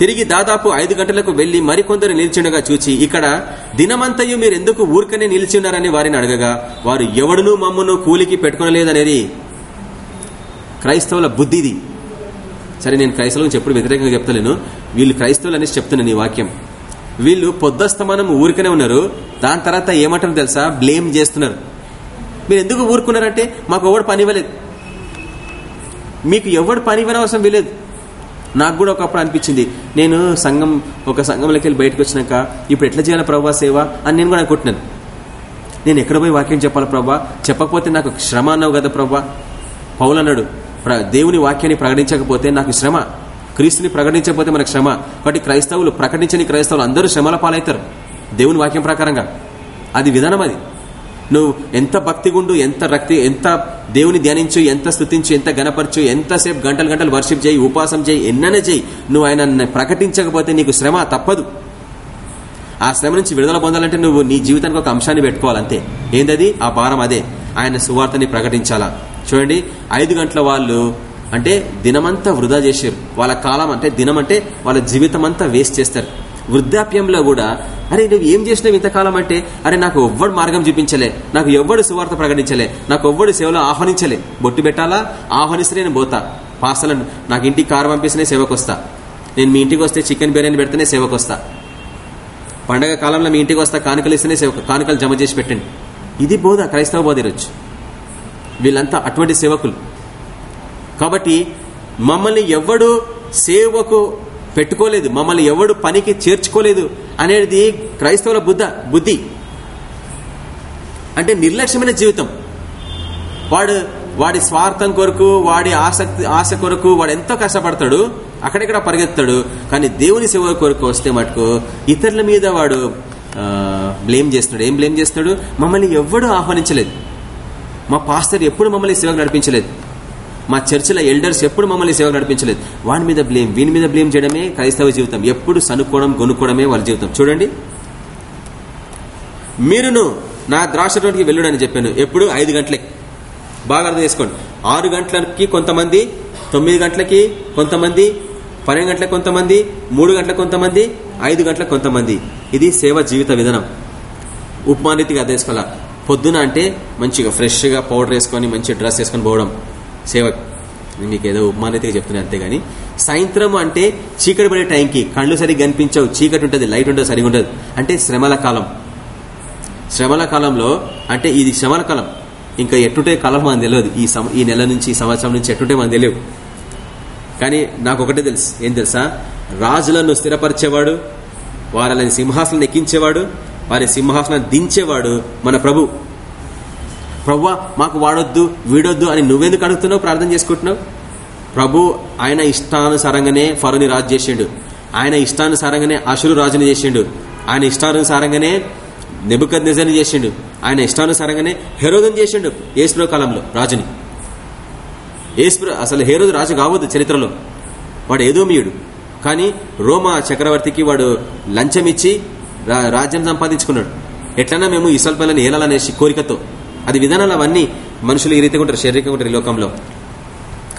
S1: తిరిగి దాదాపు ఐదు గంటలకు వెళ్ళి మరికొందరు నిలిచిండగా చూచి ఇక్కడ దినమంతయు మీరు ఎందుకు ఊరికనే నిలిచిన్నారని వారిని అడగగా వారు ఎవడునూ మమ్మను కూలికి పెట్టుకునలేదనేది. క్రైస్తవుల బుద్ధిది. సరే నేను క్రైస్తవులకు ఎప్పుడు వ్యతిరేకంగా చెప్తలేను. వీళ్ళు క్రైస్తవులు అనేసి చెప్తున్నాను ఈ వాక్యం. వీళ్ళు పొద్దస్తమానం ఊరికనే ఉన్నారు. దాని తర్వాత ఏమంటారు తెలుసా? బ్లేమ్ చేస్తున్నారు. మీరు ఎందుకు ఊరుకున్నారంటే మాకు ఎవడు పని ఇవ్వలేదు. మీకు ఎవడు పని ఇవ్వనవసరం వీలేదు. నాకు కూడా ఒకప్పుడు అనిపించింది. నేను సంఘం ఒక సంఘంలోకి వెళ్ళి బయటకు వచ్చినాక ఇప్పుడు ఎట్లా చేయాలి ప్రభా సేవ అని నేను కూడా అనుకుంటున్నాను. నేను ఎక్కడ పోయి వాక్యం చెప్పాలి ప్రభా? చెప్పకపోతే నాకు శ్రమ అన్నావు కదా ప్రభా? పౌలు అన్నాడు దేవుని వాక్యాన్ని ప్రకటించకపోతే నాకు శ్రమ. క్రీస్తుని ప్రకటించకపోతే మనకు శ్రమ. కాబట్టి క్రైస్తవులు ప్రకటించని క్రైస్తవులు అందరూ శ్రమల పాలవుతారు. దేవుని వాక్యం ప్రకారంగా. అది విధానం అది. నువ్వు ఎంత భక్తిగుండు ఎంత రక్తి ఎంత దేవుని ధ్యానించు ఎంత స్థుతించు ఎంత గణపరచు ఎంతసేపు గంటలు గంటలు వర్షిప్ చేయి ఉపాసం చేయి ఎన్ననే చేయి నువ్వు ఆయన ప్రకటించకపోతే నీకు శ్రమ తప్పదు. ఆ శ్రమ నుంచి విడుదల పొందాలంటే నువ్వు నీ జీవితానికి ఒక అంశాన్ని పెట్టుకోవాలంతే. ఏందది? ఆ భారం అదే. ఆయన సువార్తని ప్రకటించాలా? చూడండి ఐదు గంటల వాళ్ళు అంటే దినమంతా వృధా చేశారు. వాళ్ళ కాలం అంటే దినం అంటే వాళ్ళ జీవితం అంతా వేస్ట్ చేస్తారు. వృద్ధాప్యంలో కూడా అరే నువ్వు ఏం చేసినావు ఇంతకాలం అంటే అరే నాకు ఎవ్వడు మార్గం చూపించలే నాకు ఎవ్వడు సువార్త ప్రకటించలే నాకు ఎవ్వడు సేవలో ఆహ్వానించలే. బొట్టు పెట్టాలా? ఆహ్వానిస్తే నేను పోతా. పాసలను నాకు ఇంటికి కారు పంపిస్తేనే సేవకు వస్తా నేను మీ ఇంటికి వస్తే చికెన్ బిర్యానీ పెడితేనే సేవకు వస్తా పండగ కాలంలో మీ ఇంటికి వస్తా కానుకలు ఇస్తేనే సేవ కానుకలు జమ చేసి పెట్టండి. ఇది బోధ క్రైస్తవ బోధ ఈరోజు. వీళ్ళంతా అటువంటి సేవకులు. కాబట్టి మమ్మల్ని ఎవడు సేవకు పెట్టుకోలేదు. మమ్మల్ని ఎవడు పనికి చేర్చుకోలేదు అనేది క్రైస్తవుల బుద్ధ బుద్ధి. అంటే నిర్లక్ష్యమైన జీవితం. వాడు వాడి స్వార్థం కొరకు వాడి ఆసక్తి ఆశ కొరకు వాడు ఎంతో కష్టపడతాడు అక్కడెక్కడ పరిగెత్తాడు కానీ దేవుని సేవ కొరకు వస్తే మటుకు ఇతరుల మీద వాడు బ్లేమ్ చేస్తున్నాడు. ఏం బ్లేమ్ చేస్తున్నాడు? మమ్మల్ని ఎవ్వడూ ఆహ్వానించలేదు. మా పాస్టర్ ఎప్పుడు మమ్మల్ని సేవకు నడిపించలేదు. మా చర్చిల ఎల్డర్స్ ఎప్పుడు మమ్మల్ని సేవ నడిపించలేదు. వాని మీద బ్లేమ్ వీని మీద బ్లేమ్ చేయడమే క్రైస్తవ జీవితం. ఎప్పుడు సనుక్కోవడం గొనుక్కోవడమే వాళ్ళ జీవితం. చూడండి. మీరును నా ద్రాక్షతోనికి వెళ్ళుడని చెప్పాను. ఎప్పుడు? ఐదు గంటలకి బాగా అర్థం చేసుకోండి. ఆరు గంటలకి కొంతమంది తొమ్మిది గంటలకి కొంతమంది పన్నెండు గంటలకు కొంతమంది మూడు గంటలకు కొంతమంది ఐదు గంటలకు కొంతమంది. ఇది సేవ జీవిత విధానం. ఉపమానితిగా అర్థం చేసుకోవాలా? పొద్దున అంటే మంచిగా ఫ్రెష్గా పౌడర్ వేసుకొని మంచి డ్రెస్ వేసుకొని పోవడం. సేవకు మీకు ఏదో ఉపమానైతే చెప్తున్నాను అంతేగాని సాయంత్రం అంటే చీకటి పడే టైంకి కళ్ళు సరిగ్గా కనిపించవు చీకటి ఉంటుంది లైట్ ఉంటుంది సరిగా ఉండదు. అంటే శ్రమల కాలం. శ్రమల కాలంలో అంటే ఇది శ్రమల కాలం. ఇంకా ఎట్టుంటే కాలం మనకు తెలియదు. ఈ ఈ నెల నుంచి ఈ సంవత్సరం నుంచి ఎట్టుంటే మనకు తెలియవు. కానీ నాకు ఒకటే తెలుసు. ఏం తెలుసా? రాజులను స్థిరపరిచేవాడు వారిని సింహాసనం ఎక్కించేవాడు వారి సింహాసనం దించేవాడు మన ప్రభు. ప్రభు మాకు వాడొద్దు వీడొద్దు అని నువ్వెందుకు అడుగుతున్నావు? ప్రార్థన చేసుకుంటున్నావు? ప్రభు ఆయన ఇష్టానుసారంగానే ఫరుని రాజు చేసిండు. ఆయన ఇష్టానుసారంగానే అసురు రాజుని చేసిండు. ఆయన ఇష్టానుసారంగానే నెబుకద్ నిజాన్ని చేసిండు. ఆయన ఇష్టానుసారంగానే హెరోదం చేసిండు ఏసుప్రో కాలంలో రాజుని. ఏసు అసలు హేరోదు రాజు కావద్దు చరిత్రలో. వాడు ఏదోమియుడు. కానీ రోమా చక్రవర్తికి వాడు లంచం ఇచ్చి రాజ్యం సంపాదించుకున్నాడు. ఎట్లన్నా మేము ఇసల్పల్లని ఏలాలనేసి కోరికతో అది విధానాలు అవన్నీ మనుషులు ఈ రీతిగా ఉంటారు శారీరకంగా ఉంటారు ఈ లోకంలో.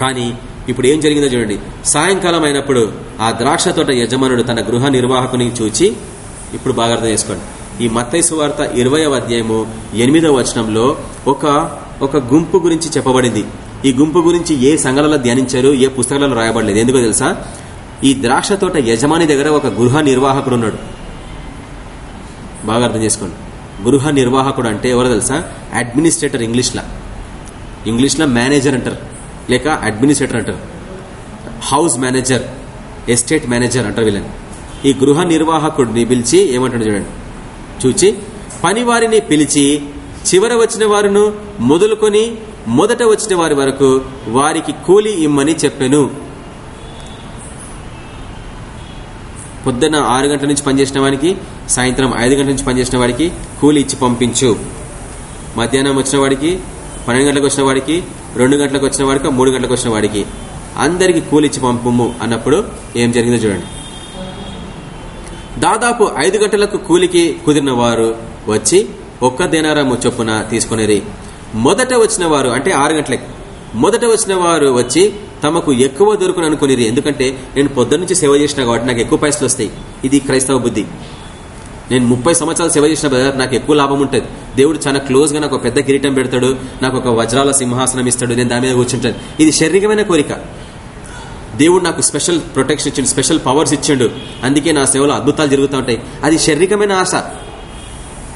S1: కానీ ఇప్పుడు ఏం జరిగిందో చూడండి. సాయంకాలం అయినప్పుడు ఆ ద్రాక్ష తోట యజమానుడు తన గృహ నిర్వాహకుని చూచి ఇప్పుడు బాగా అర్థం చేసుకోండి. ఈ మత్తైసు వార్త ఇరవయవ అధ్యాయము ఎనిమిదవ వచనంలో ఒక ఒక గుంపు గురించి చెప్పబడింది. ఈ గుంపు గురించి ఏ సంఘాలలో ధ్యానించారు ఏ పుస్తకాలలో రాయబడలేదు. ఎందుకో తెలుసా? ఈ ద్రాక్ష తోట యజమాని దగ్గర ఒక గృహ నిర్వాహకుడు ఉన్నాడు. బాగా అర్థం చేసుకోండి. గృహ నిర్వాహకుడు అంటే ఎవరో తెలుసా? అడ్మినిస్ట్రేటర్ ఇంగ్లీష్లో ఇంగ్లీష్లో మేనేజర్ అంటారు. లేక అడ్మినిస్ట్రేటర్ అంటారు. హౌస్ మేనేజర్ ఎస్టేట్ మేనేజర్ అంటారు వీళ్ళని. ఈ గృహ నిర్వాహకుడిని పిలిచి ఏమంటాడు చూడండి. చూచి పనివారిని పిలిచి చివర వచ్చిన వారును మొదలుకొని మొదట వచ్చిన వారి వరకు వారికి కూలి ఇమ్మని చెప్పాను. పొద్దున్న ఆరు గంటల నుంచి పనిచేసిన వారికి సాయంత్రం ఐదు గంటల నుంచి పనిచేసిన వాడికి కూలి ఇచ్చి పంపించు. మధ్యాహ్నం వచ్చిన వాడికి పన్నెండు గంటలకు వచ్చిన వాడికి రెండు గంటలకు వచ్చిన వాడికి మూడు గంటలకు వచ్చిన వాడికి అందరికి కూలి ఇచ్చి పంపము అన్నప్పుడు ఏం జరిగిందో చూడండి. దాదాపు ఐదు గంటలకు కూలికి కుదిరిన వారు వచ్చి ఒక్క దినారము చొప్పున తీసుకునేది. మొదట వచ్చిన వారు అంటే ఆరు గంటలకి మొదట వచ్చిన వారు వచ్చి తమకు ఎక్కువ దొరుకును అనుకునేది. ఎందుకంటే నేను పొద్దున్న నుంచి సేవ చేసిన కాబట్టి నాకు ఎక్కువ పైసలు వస్తాయి. ఇది క్రైస్తవ బుద్ధి. నేను ముప్పై సంవత్సరాలు సేవ చేసిన బ్రదర్ నాకు ఎక్కువ లాభం ఉంటుంది. దేవుడు చాలా క్లోజ్గా నాకు పెద్ద కిరీటం పెడతాడు. నాకు ఒక వజ్రాల సింహాసనం ఇస్తాడు. నేను దాని మీద కూర్చుంటాను. ఇది శారీరకమైన కోరిక. దేవుడు నాకు స్పెషల్ ప్రొటెక్షన్ ఇచ్చిండు స్పెషల్ పవర్స్ ఇచ్చిండు. అందుకే నా సేవలో అద్భుతాలు జరుగుతూ ఉంటాయి. అది శారీరకమైన ఆశ.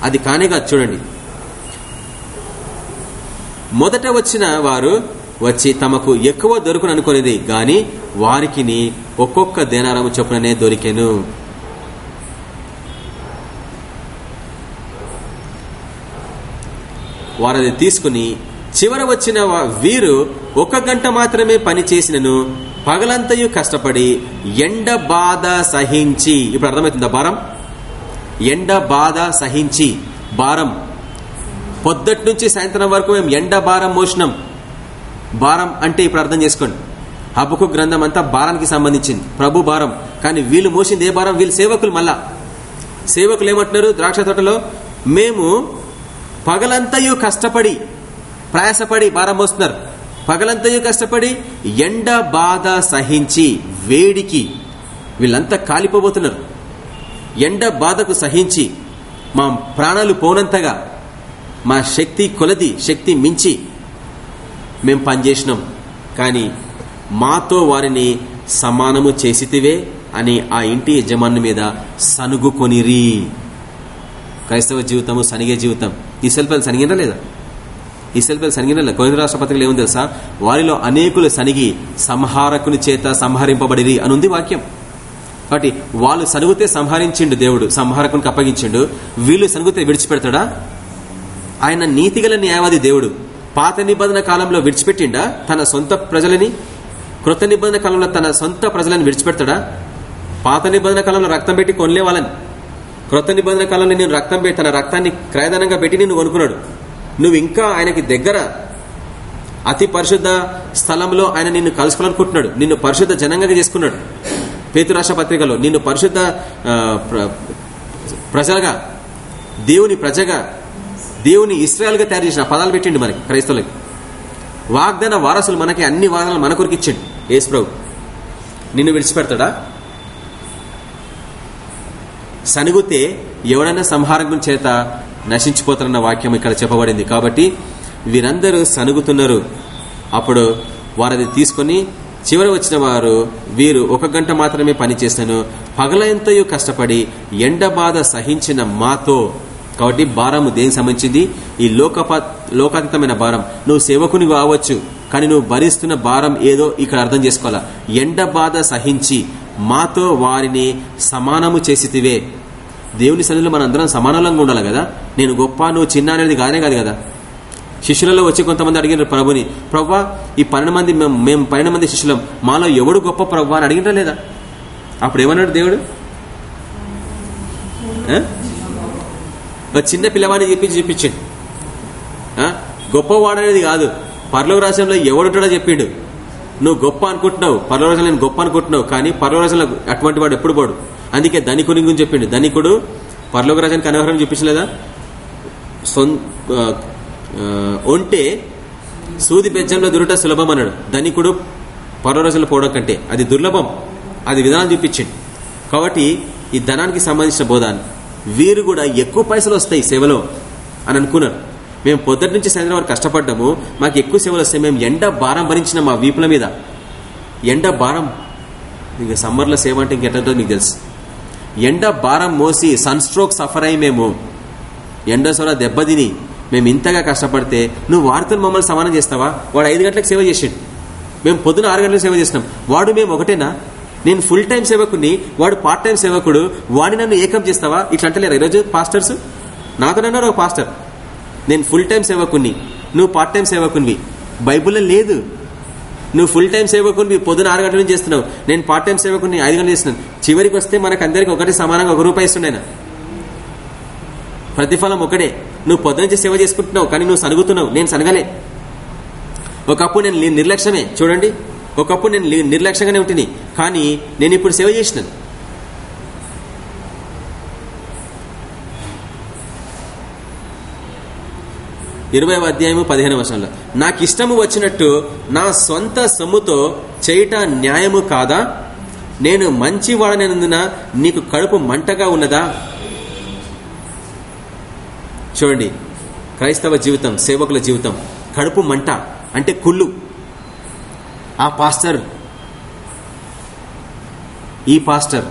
S1: అది కానే కాదు చూడండి. మొదట వచ్చిన వారు వచ్చి తమకు ఎక్కువ దొరుకును అనుకునేది గాని వారికి ఒక్కొక్క దేనారము చొప్పుననే దొరికెను. వారది తీసుకుని చివర వచ్చిన వీరు ఒక గంట మాత్రమే పని చేసినను పగలంతయు కష్టపడి ఎండ బాధ సహించి ఇప్పుడు అర్థమవుతుందా భారం? ఎండ బాధ సహించి భారం. పొద్దటి నుంచి సాయంత్రం వరకు మేము ఎండ భారం మోసినాం. భారం అంటే ఇప్పుడు అర్థం చేసుకోండి. హబ్బకు గ్రంథం అంతా భారానికి సంబంధించింది. ప్రభు భారం. కానీ వీళ్ళు మోసింది ఏ భారం? వీళ్ళు సేవకులు మళ్ళా. సేవకులు ఏమంటున్నారు? ద్రాక్ష తోటలో మేము పగలంతయు కష్టపడి ప్రయాసపడి భారం మోస్తున్నారు. పగలంతయు కష్టపడి ఎండ బాధ సహించి వేడికి వీళ్ళంతా కాలిపోబోతున్నారు. ఎండ బాధకు సహించి మా ప్రాణాలు పోనంతగా మా శక్తి కొలది శక్తి మించి మేం పనిచేసినాం కానీ మాతో వారిని సమానము చేసితివే అని ఆ ఇంటి యజమాని మీద సనుగుకొనిరి. క్రైస్తవ జీవితము సనిగే జీవితం. ఈ సెల్ఫెల్ సనిగినా లేదా? ఈ సెల్ఫెల్ సనిగినా లేదా? కొన్ని రాష్ట్రపతిలో ఏముంది తెలుసా? వారిలో అనేకులు సనిగి సంహారకుని చేత సంహరింపబడిరి అని ఉంది వాక్యం. కాబట్టి వాళ్ళు సనుగుతే సంహరించిండు దేవుడు సంహారకునికి అప్పగించిండు. వీళ్ళు సనుగుతే విడిచిపెడతాడా? ఆయన నీతిగల న్యాయవాది దేవుడు. పాత నిబంధన కాలంలో విడిచిపెట్టిండా? తన సొంత ప్రజలని? కృత నిబంధన కాలంలో తన సొంత ప్రజలను విడిచిపెడతాడా? పాత నిబంధన కాలంలో రక్తం పెట్టి కొనలే వాళ్ళని. కృత నిబంధన కాలంలో నేను రక్తం పెట్టి తన రక్తాన్ని క్రయదానంగా పెట్టి నేను కొనుక్కున్నాడు. నువ్వు ఇంకా ఆయనకి దగ్గర? అతి పరిశుద్ధ స్థలంలో ఆయన నిన్ను కలుసుకోవాలనుకుంటున్నాడు. నిన్ను పరిశుద్ధ జనంగా చేసుకున్నాడు. పేతురాష్ట్ర పత్రికలో నిన్ను పరిశుద్ధ ప్ర- ప్రజలుగా దేవుని ప్రజగా దేవుని ఇస్రాయల్గా తయారు చేసిన పదాలు పెట్టిండు మనకి క్రైస్తవులకి. వాగ్దాన వారసులు మనకి అన్ని వాదనలు మన కొరకు ఇచ్చిండు ఏసుప్రభు నిన్ను విడిచిపెడతాడా? సనుగుతే ఎవడైనా సంహారం చేత నశించిపోతారన్న వాక్యం ఇక్కడ చెప్పబడింది. కాబట్టి వీరందరూ సనుగుతున్నారు. అప్పుడు వారది తీసుకొని చివరి వచ్చిన వారు వీరు ఒక గంట మాత్రమే పనిచేశాను పగలంతయు కష్టపడి ఎండ బాధ సహించిన మాతో కాబట్టి భారము దేనికి సంబంధించింది? ఈ లోకప లోకాతీతమైన భారం. నువ్వు సేవకుని కావచ్చు కానీ నువ్వు భరిస్తున్న భారం ఏదో ఇక్కడ అర్థం చేసుకోవాలా? ఎండ బాధ సహించి మాతో వారిని సమానము చేసితివే. దేవుని సన్నిధిలో మన అందరం సమానంగా ఉండాలి కదా? నేను గొప్ప నువ్వు చిన్న అనేది కానే కాదు కదా? శిష్యులలో వచ్చి కొంతమంది అడిగినారు ప్రభుని ప్రవ్వా ఈ పన్నెండు మంది మేము- మేము పన్నెండు మంది శిష్యులం మాలో ఎవడు గొప్ప ప్రవ్వా? అని అడిగినరా లేదా? అప్పుడు ఏమన్నాడు దేవుడు? ఒక చిన్న పిల్లవాడిని చెప్పించి చెప్పించాడు గొప్పవాడనేది కాదు. పర్లోక రాజ్యంలో ఎవడుంటాడో చెప్పిండు. నువ్వు గొప్ప అనుకుంటున్నావు. పర్లోక రాజ్యంలో నేను గొప్ప అనుకుంటున్నావు. కానీ పర్లోక రాజ్యంలో అటువంటి వాడు ఎప్పుడు పోడు. అందుకే ధనికుని గురించి చెప్పిండు. ధనికుడు పర్లోక రాజ్యానికి అనవసరం చూపించలేదా? సొం ఒంటే సూది బెజ్జంలో దురుట సులభం అన్నాడు. ధనికుడు పర్వరాజులు పోవడం కంటే. అది దుర్లభం. అది విధానం చూపించింది కాబట్టి ఈ ధనానికి సంబంధించిన బోధాన్ని వీరు కూడా ఎక్కువ పైసలు వస్తాయి సేవలో అని అనుకున్నారు. మేము పొద్దుటి నుంచి సాయంత్రం వరకు కష్టపడ్డాము. మాకు ఎక్కువ సేవలు వస్తాయి. మేము ఎండ భారం భరించిన మా వీపుల మీద. ఎండ భారం. ఇంకా సమ్మర్లో సేవ అంటే ఇంకెట్లా మీకు తెలుసు. ఎండ భారం మోసి సన్ స్ట్రోక్ సఫర్ అయ్యి మేము ఎండ దెబ్బతిని మేము ఇంతగా కష్టపడితే నువ్వు వార్తలు మమ్మల్ని సమానం చేస్తావా? వాడు ఐదు గంటలకు సేవ చేసిండు. మేము పొద్దున ఆరు గంటలకు సేవ చేసినాం. వాడు మేము ఒకటేనా? నేను ఫుల్ టైం సేవకుని వాడు పార్ట్ టైం సేవకుడు వాడిని నన్ను ఏకం చేస్తావా? ఇట్లా అంటలేరు. ఈరోజు పాస్టర్స్ నాతోనన్నారు ఒక పాస్టర్ నేను ఫుల్ టైం సేవకుని నువ్వు పార్ట్ టైం సేవకునివి బైబుల్లో లేదు. నువ్వు ఫుల్ టైం సేవకుని పొద్దున ఆరు గంటల నుంచి చేస్తున్నావు. నేను పార్ట్ టైం సేవకుని ఐదు గంటలు చేస్తున్నాను. చివరికి వస్తే మనకు అందరికి ఒకటి సమానంగా ఒక రూపాయి ఇస్తున్నాయి ప్రతిఫలం ఒకటే. నువ్వు పొద్దునుంచి సేవ చేసుకుంటున్నావు కానీ నువ్వు సనుగుతున్నావు. నేను సనగలే. ఒకప్పుడు నేను నిర్లక్ష్యమే. చూడండి. ఒకప్పుడు నేను నిర్లక్ష్యంగానే ఉంటుంది కానీ నేను ఇప్పుడు సేవ చేసినాను. ఇరవై అధ్యాయము పదిహేను వర్షంలో నాకు ఇష్టము వచ్చినట్టు నా సొంత సొమ్ముతో చేయట న్యాయము కాదా? నేను మంచి వాడనందున నీకు కడుపు మంటగా ఉన్నదా? చూడండి క్రైస్తవ జీవితం సేవకుల జీవితం కడుపు మంట అంటే కుళ్ళు. ఆ పాస్టర్ ఈ పాస్టర్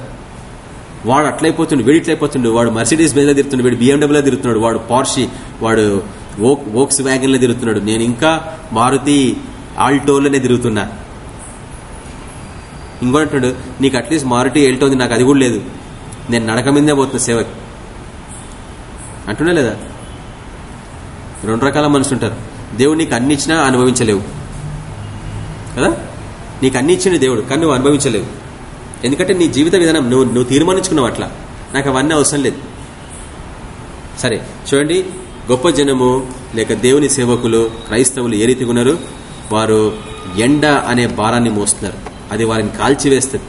S1: వాడు అట్లయిపోతుండు వీడు ఇట్లయిపోతుండు వాడు మర్సిడీస్ బెంజ్లో తిరుగుతుండు వీడు బిఎండబ్ల్యూలో తిరుగుతున్నాడు వాడు పార్షి వాడు ఓక్ ఓక్స్ వ్యాగన్లో తిరుగుతున్నాడు. నేను ఇంకా మారుతి ఆల్టోలోనే తిరుగుతున్నా. ఇంకోటి నీకు అట్లీస్ట్ మారుతి ఎల్టో ఉంది నాకు అది కూడా లేదు. నేను నడక మీదే పోతున్నా సేవకి. అంటున్నా లేదా? రెండు రకాల మనుషులు ఉంటారు దేవుడు నీకు అన్ని ఇచ్చినా అనుభవించలేవు. కదా? నీకు అన్ని ఇచ్చిండు దేవుడు కానీ నువ్వు అనుభవించలేవు ఎందుకంటే నీ జీవిత విధానం నువ్వు నువ్వు తీర్మానించుకున్నావు అట్లా. నాకు అవన్నీ అవసరం లేదు. సరే చూడండి గొప్ప జనము లేక దేవుని సేవకులు క్రైస్తవులు ఏ రీతిగా ఉన్నారు? వారు ఎండ అనే భారాన్ని మోస్తున్నారు. అది వారిని కాల్చివేస్తుంది.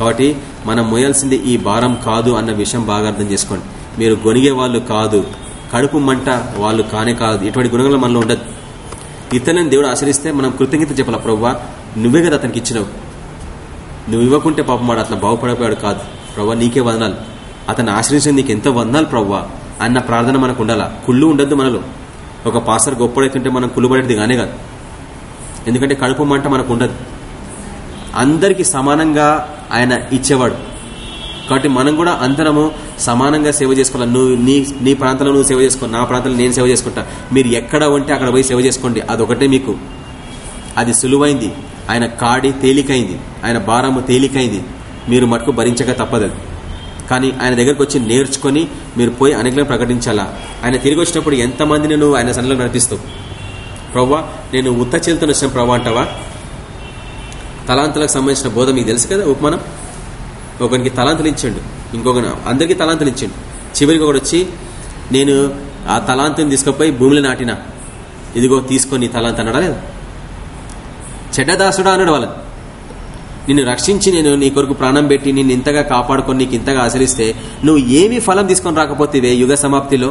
S1: కాబట్టి మనం మోయాల్సింది ఈ భారం కాదు అన్న విషయం బాగా అర్థం చేసుకోండి. మీరు గొనిగే వాళ్ళు కాదు కడుపు మంట వాళ్ళు కానే కాదు. ఇటువంటి గుణంలో మనలో ఉండదు. ఇతరులను దేవుడు ఆశ్రయిస్తే మనం కృతజ్ఞత చెప్పాల? ప్రవ్వా నువ్వే కదా అతనికి ఇచ్చినావు. నువ్వు ఇవ్వకుంటే పాపం వాడు అట్లా బాగుపడిపోయాడు కాదు. ప్రవ్వా నీకే వదనాలు. అతను ఆశ్రయించిన నీకు ఎంతో వందనాలు ప్రవ్వా? అన్న ప్రార్థన మనకు ఉండాలా? కుళ్ళు ఉండద్దు మనలో. ఒక పాసర్ గొప్పడైతుంటే మనం కుళ్ళుబడేది కానే కాదు. ఎందుకంటే కడుపు మంట మనకు ఉండదు. అందరికీ సమానంగా ఆయన ఇచ్చేవాడు. కాబట్టి మనం కూడా అందరము సమానంగా సేవ చేసుకోవాలి. నువ్వు నీ నీ ప్రాంతంలో నువ్వు సేవ చేసుకో నా ప్రాంతంలో నేను సేవ చేసుకుంటా. మీరు ఎక్కడ ఉంటే అక్కడ పోయి సేవ చేసుకోండి. అదొకటే మీకు. అది సులువైంది. ఆయన కాడి తేలికైంది. ఆయన భారము తేలికైంది. మీరు మటుకు భరించక తప్పదు. కానీ ఆయన దగ్గరకు వచ్చి నేర్చుకొని మీరు పోయి అనేకలను ప్రకటించాలా? ఆయన తిరిగి వచ్చినప్పుడు ఎంతమందిని నువ్వు ఆయన సన్నిలో నడిపిస్తావు? ప్రవ్వా నేను ఉత్త చేతులతో వచ్చిన ప్రవ్వా అంటావా? తలాంతులకు సంబంధించిన బోధ మీకు తెలుసు కదా ఉపమానం? ఒకరికి తలాంతులు ఇచ్చిండు ఇంకొక అందరికీ తలాంతులు ఇచ్చిండు చివరికి ఒకడు వచ్చి నేను ఆ తలాంతుని తీసుకుపోయి భూమిలో నాటిన. ఇదిగో తీసుకొని తలాంత అన్నాడా లేదా? చెడ్డదాసుడా అన్నాడు వాళ్ళని నిన్ను రక్షించి నేను నీ కొరకు ప్రాణం పెట్టి నిన్ను ఇంతగా కాపాడుకొని నీకు ఇంతగా ఆచరిస్తే నువ్వు ఏమీ ఫలం తీసుకొని రాకపోతేవే యుగ సమాప్తిలో?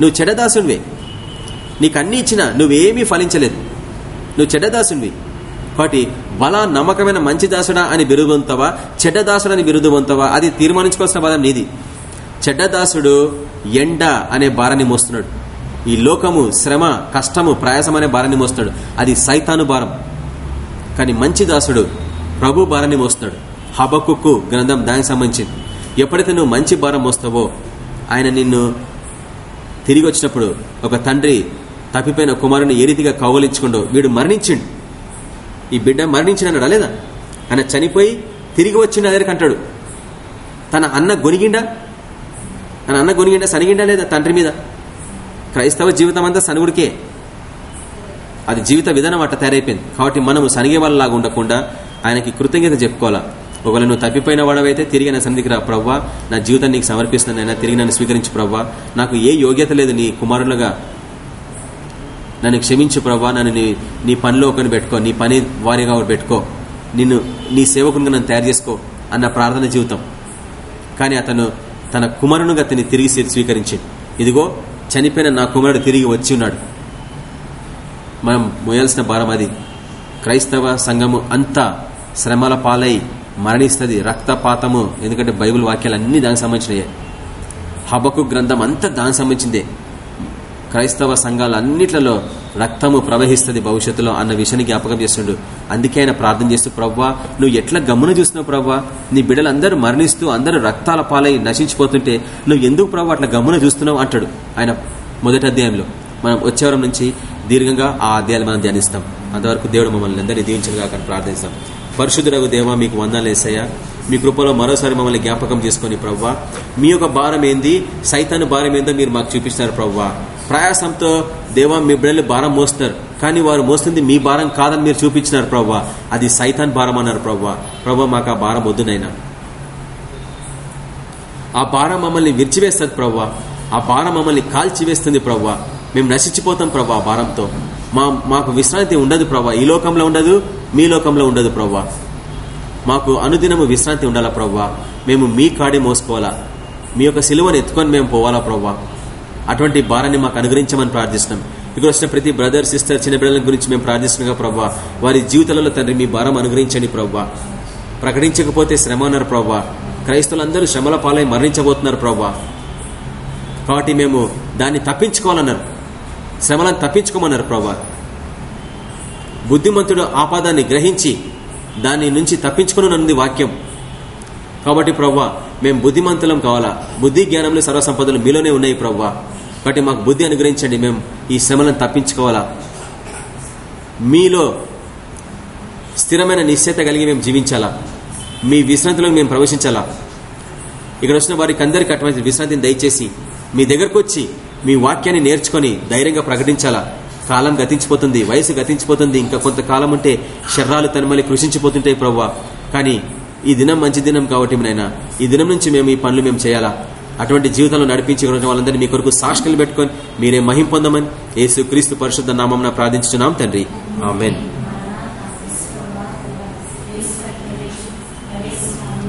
S1: నువ్వు చెడ్డదాసునివే. నీకు అన్ని ఇచ్చినా నువ్వేమీ ఫలించలేదు. నువ్వు చెడ్డదాసునివి. కాబట్టి బల నమ్మకమైన మంచి దాసుడా అని బిరుదువంతవా? పొందుతావా చెడ్డదాసుడు అని అది తీర్మానించుకోవాల్సిన పదం నీది. చెడ్డదాసుడు ఎండ అనే భారాన్ని మోస్తున్నాడు. ఈ లోకము శ్రమ కష్టము ప్రయాసం అనే భారాన్ని మోస్తున్నాడు. అది సైతాను భారం. కానీ మంచి దాసుడు ప్రభు భారాన్ని మోస్తున్నాడు. హబకుక్కు గ్రంథం దానికి సంబంధించింది. ఎప్పుడైతే నువ్వు మంచి భారం మోస్తావో ఆయన నిన్ను తిరిగి వచ్చినప్పుడు ఒక తండ్రి తప్పిపోయిన కుమారుని ఏ రీతిగా కౌగలించుకుండో వీడు మరణించిండు. ఈ బిడ్డ మరణించినన్నాడా లేదా? ఆయన చనిపోయి తిరిగి వచ్చిన దగ్గరికి అంటాడు. తన అన్న గొనిగిండా? తన అన్న గొనిగిండా సనిగిండా లేదా తండ్రి మీద? క్రైస్తవ జీవితం అంతా సనుగుడికే. అది జీవిత విధానం అట్ట తయారైపోయింది. కాబట్టి మనము సనిగే వాళ్ళలాగా ఉండకుండా ఆయనకి కృతజ్ఞత చెప్పుకోవాలా. ఒకవేళ నువ్వు తప్పిపోయిన వాడవైతే తిరిగి నా సన్నిధికి రా ప్రవ్వా. నా జీవితాన్ని నీకు సమర్పిస్తున్నానైనా తిరిగి నన్ను స్వీకరించు ప్రవ్వా. నాకు ఏ యోగ్యత లేదు నీ కుమారులుగా నన్ను క్షమించు ప్రవ్వా నన్ను నీ నీ పనిలో ఒకరిని పెట్టుకో నీ పని వారిగా ఒకరు పెట్టుకో. నిన్ను నీ సేవకునిగా నన్ను తయారు చేసుకో అన్న ప్రార్థన జీవితం. కానీ అతను తన కుమారునిగా అతన్ని తిరిగి స్వీకరించాడు ఇదిగో చనిపోయిన నా కుమారుడు తిరిగి వచ్చి ఉన్నాడు. మనం మోయాల్సిన భారం అది. క్రైస్తవ సంఘము అంతా శ్రమల పాలై మరణిస్తుంది. రక్తపాతము ఎందుకంటే బైబిల్ వాక్యాలు దానికి సంబంధించినయే. హబకు గ్రంథం అంతా దానికి సంబంధించిందే. క్రైస్తవ సంఘాలన్నిట్లలో రక్తము ప్రవహిస్తుంది భవిష్యత్తులో అన్న విషయాన్ని జ్ఞాపకం చేస్తుండు. అందుకే ఆయన ప్రార్థన చేస్తూ ప్రవ్వా నువ్వు ఎట్లా గమ్మున చూస్తున్నావు ప్రవ్వా? నీ బిడ్డలందరూ మరణిస్తూ అందరూ రక్తాల పాలై నశించిపోతుంటే నువ్వు ఎందుకు ప్రవ్వా అట్లా గమ్మున చూస్తున్నావు? అంటాడు ఆయన మొదటి అధ్యాయంలో. మనం వచ్చేవరం నుంచి దీర్ఘంగా ఆ అధ్యాయాలు మనం ధ్యానిస్తాం. అంతవరకు దేవుడు మమ్మల్ని అందరినీ దీవించగా అక్కడ ప్రార్థిస్తాం. పరిశుద్ధులకు దేవ మీకు వందాలు వేసాయా మీ కృపలో మరోసారి మమ్మల్ని జ్ఞాపకం చేసుకుని ప్రవ్వా మీ యొక్క భారం ఏంది? సైతాన్ని భారం ఏందో మీరు మాకు చూపిస్తున్నారు ప్రవ్వా. ప్రయాసంతో దేవా మీ బిడ్డలు భారం మోస్తున్నారు కానీ వారు మోస్తుంది మీ భారం కాదని మీరు చూపించినారు ప్రవ్వా. అది సైతాన్ భారం అన్నారు ప్రవ్వా. ప్రభా మాకు ఆ భారం వద్దునైనా ఆ భారం మమ్మల్ని విరిచివేస్తుంది ప్రవ్వా. ఆ భారం మమ్మల్ని కాల్చివేస్తుంది ప్రవ్వా. మేము నశించిపోతాం ప్రవ్వా ఆ భారంతో. మా మాకు విశ్రాంతి ఉండదు ప్రవ్వా. ఈ లోకంలో ఉండదు మీ లోకంలో ఉండదు ప్రవ్వా. మాకు అనుదినము విశ్రాంతి ఉండాలా ప్రవ్వా? మేము మీ కాడి మోసుకోవాలా? మీ యొక్క సిలువను ఎత్తుకొని మేము పోవాలా ప్రవ్వా? అటువంటి భారాన్ని మాకు అనుగ్రహించమని ప్రార్థిస్తున్నాం. ఇక్కడ వచ్చిన ప్రతి బ్రదర్ సిస్టర్ చిన్న బిడ్డల గురించి మేము ప్రార్థిస్తున్నాం ప్రవ్వా వారి జీవితాలలో తండ్రి మీ భారం అనుగ్రహించండి ప్రవ్వా ప్రకటించకపోతే శ్రమ అన్నారు ప్రవ్వా క్రైస్తవులందరూ శ్రమల పాలై మరణించబోతున్నారు ప్రవ్వా కాబట్టి మేము దాన్ని తప్పించుకోవాలన్నారు. శ్రమలను తప్పించుకోమన్నారు ప్రభా. బుద్ధిమంతుడు ఆపాదాన్ని గ్రహించి దాని నుంచి తప్పించుకుని వాక్యం. కాబట్టి ప్రవ్వా మేము బుద్ధిమంతులం కావాలా? బుద్ధి జ్ఞానంలో సర్వసంపదలు మీలోనే ఉన్నాయి ప్రవ్వా. కాబట్టి మాకు బుద్ధి అనుగ్రహించండి మేము ఈ శ్రమలను తప్పించుకోవాలా? మీలో స్థిరమైన నిశ్చయత కలిగి మేము జీవించాలా? మీ విశ్రాంతిలో మేము ప్రవేశించాలా? ఇక్కడ వచ్చిన వారికి అందరికీ అటువంటి విశ్రాంతిని దయచేసి మీ దగ్గరకు వచ్చి మీ వాక్యాన్ని నేర్చుకొని ధైర్యంగా ప్రకటించాలా? కాలం గతించిపోతుంది వయసు గతించిపోతుంది ఇంకా కొంతకాలం ఉంటే శర్రాలు తనమల్లి కృషించిపోతుంటాయి ప్రవ్వా. కానీ ఈ దినం మంచి దినం కాబట్టి నాయన ఈ దినం నుంచి మేము ఈ పనులు మేము చేయాలా? అటువంటి జీవితంలో నడిపించి వాళ్ళందరినీ మీ కొరకు సాక్షులు పెట్టుకొని మీరే మహిం పొందమని యేసు క్రీస్తు పరిశుద్ధ నామం ప్రార్థించున్నాం తండ్రి. ఆమెన్.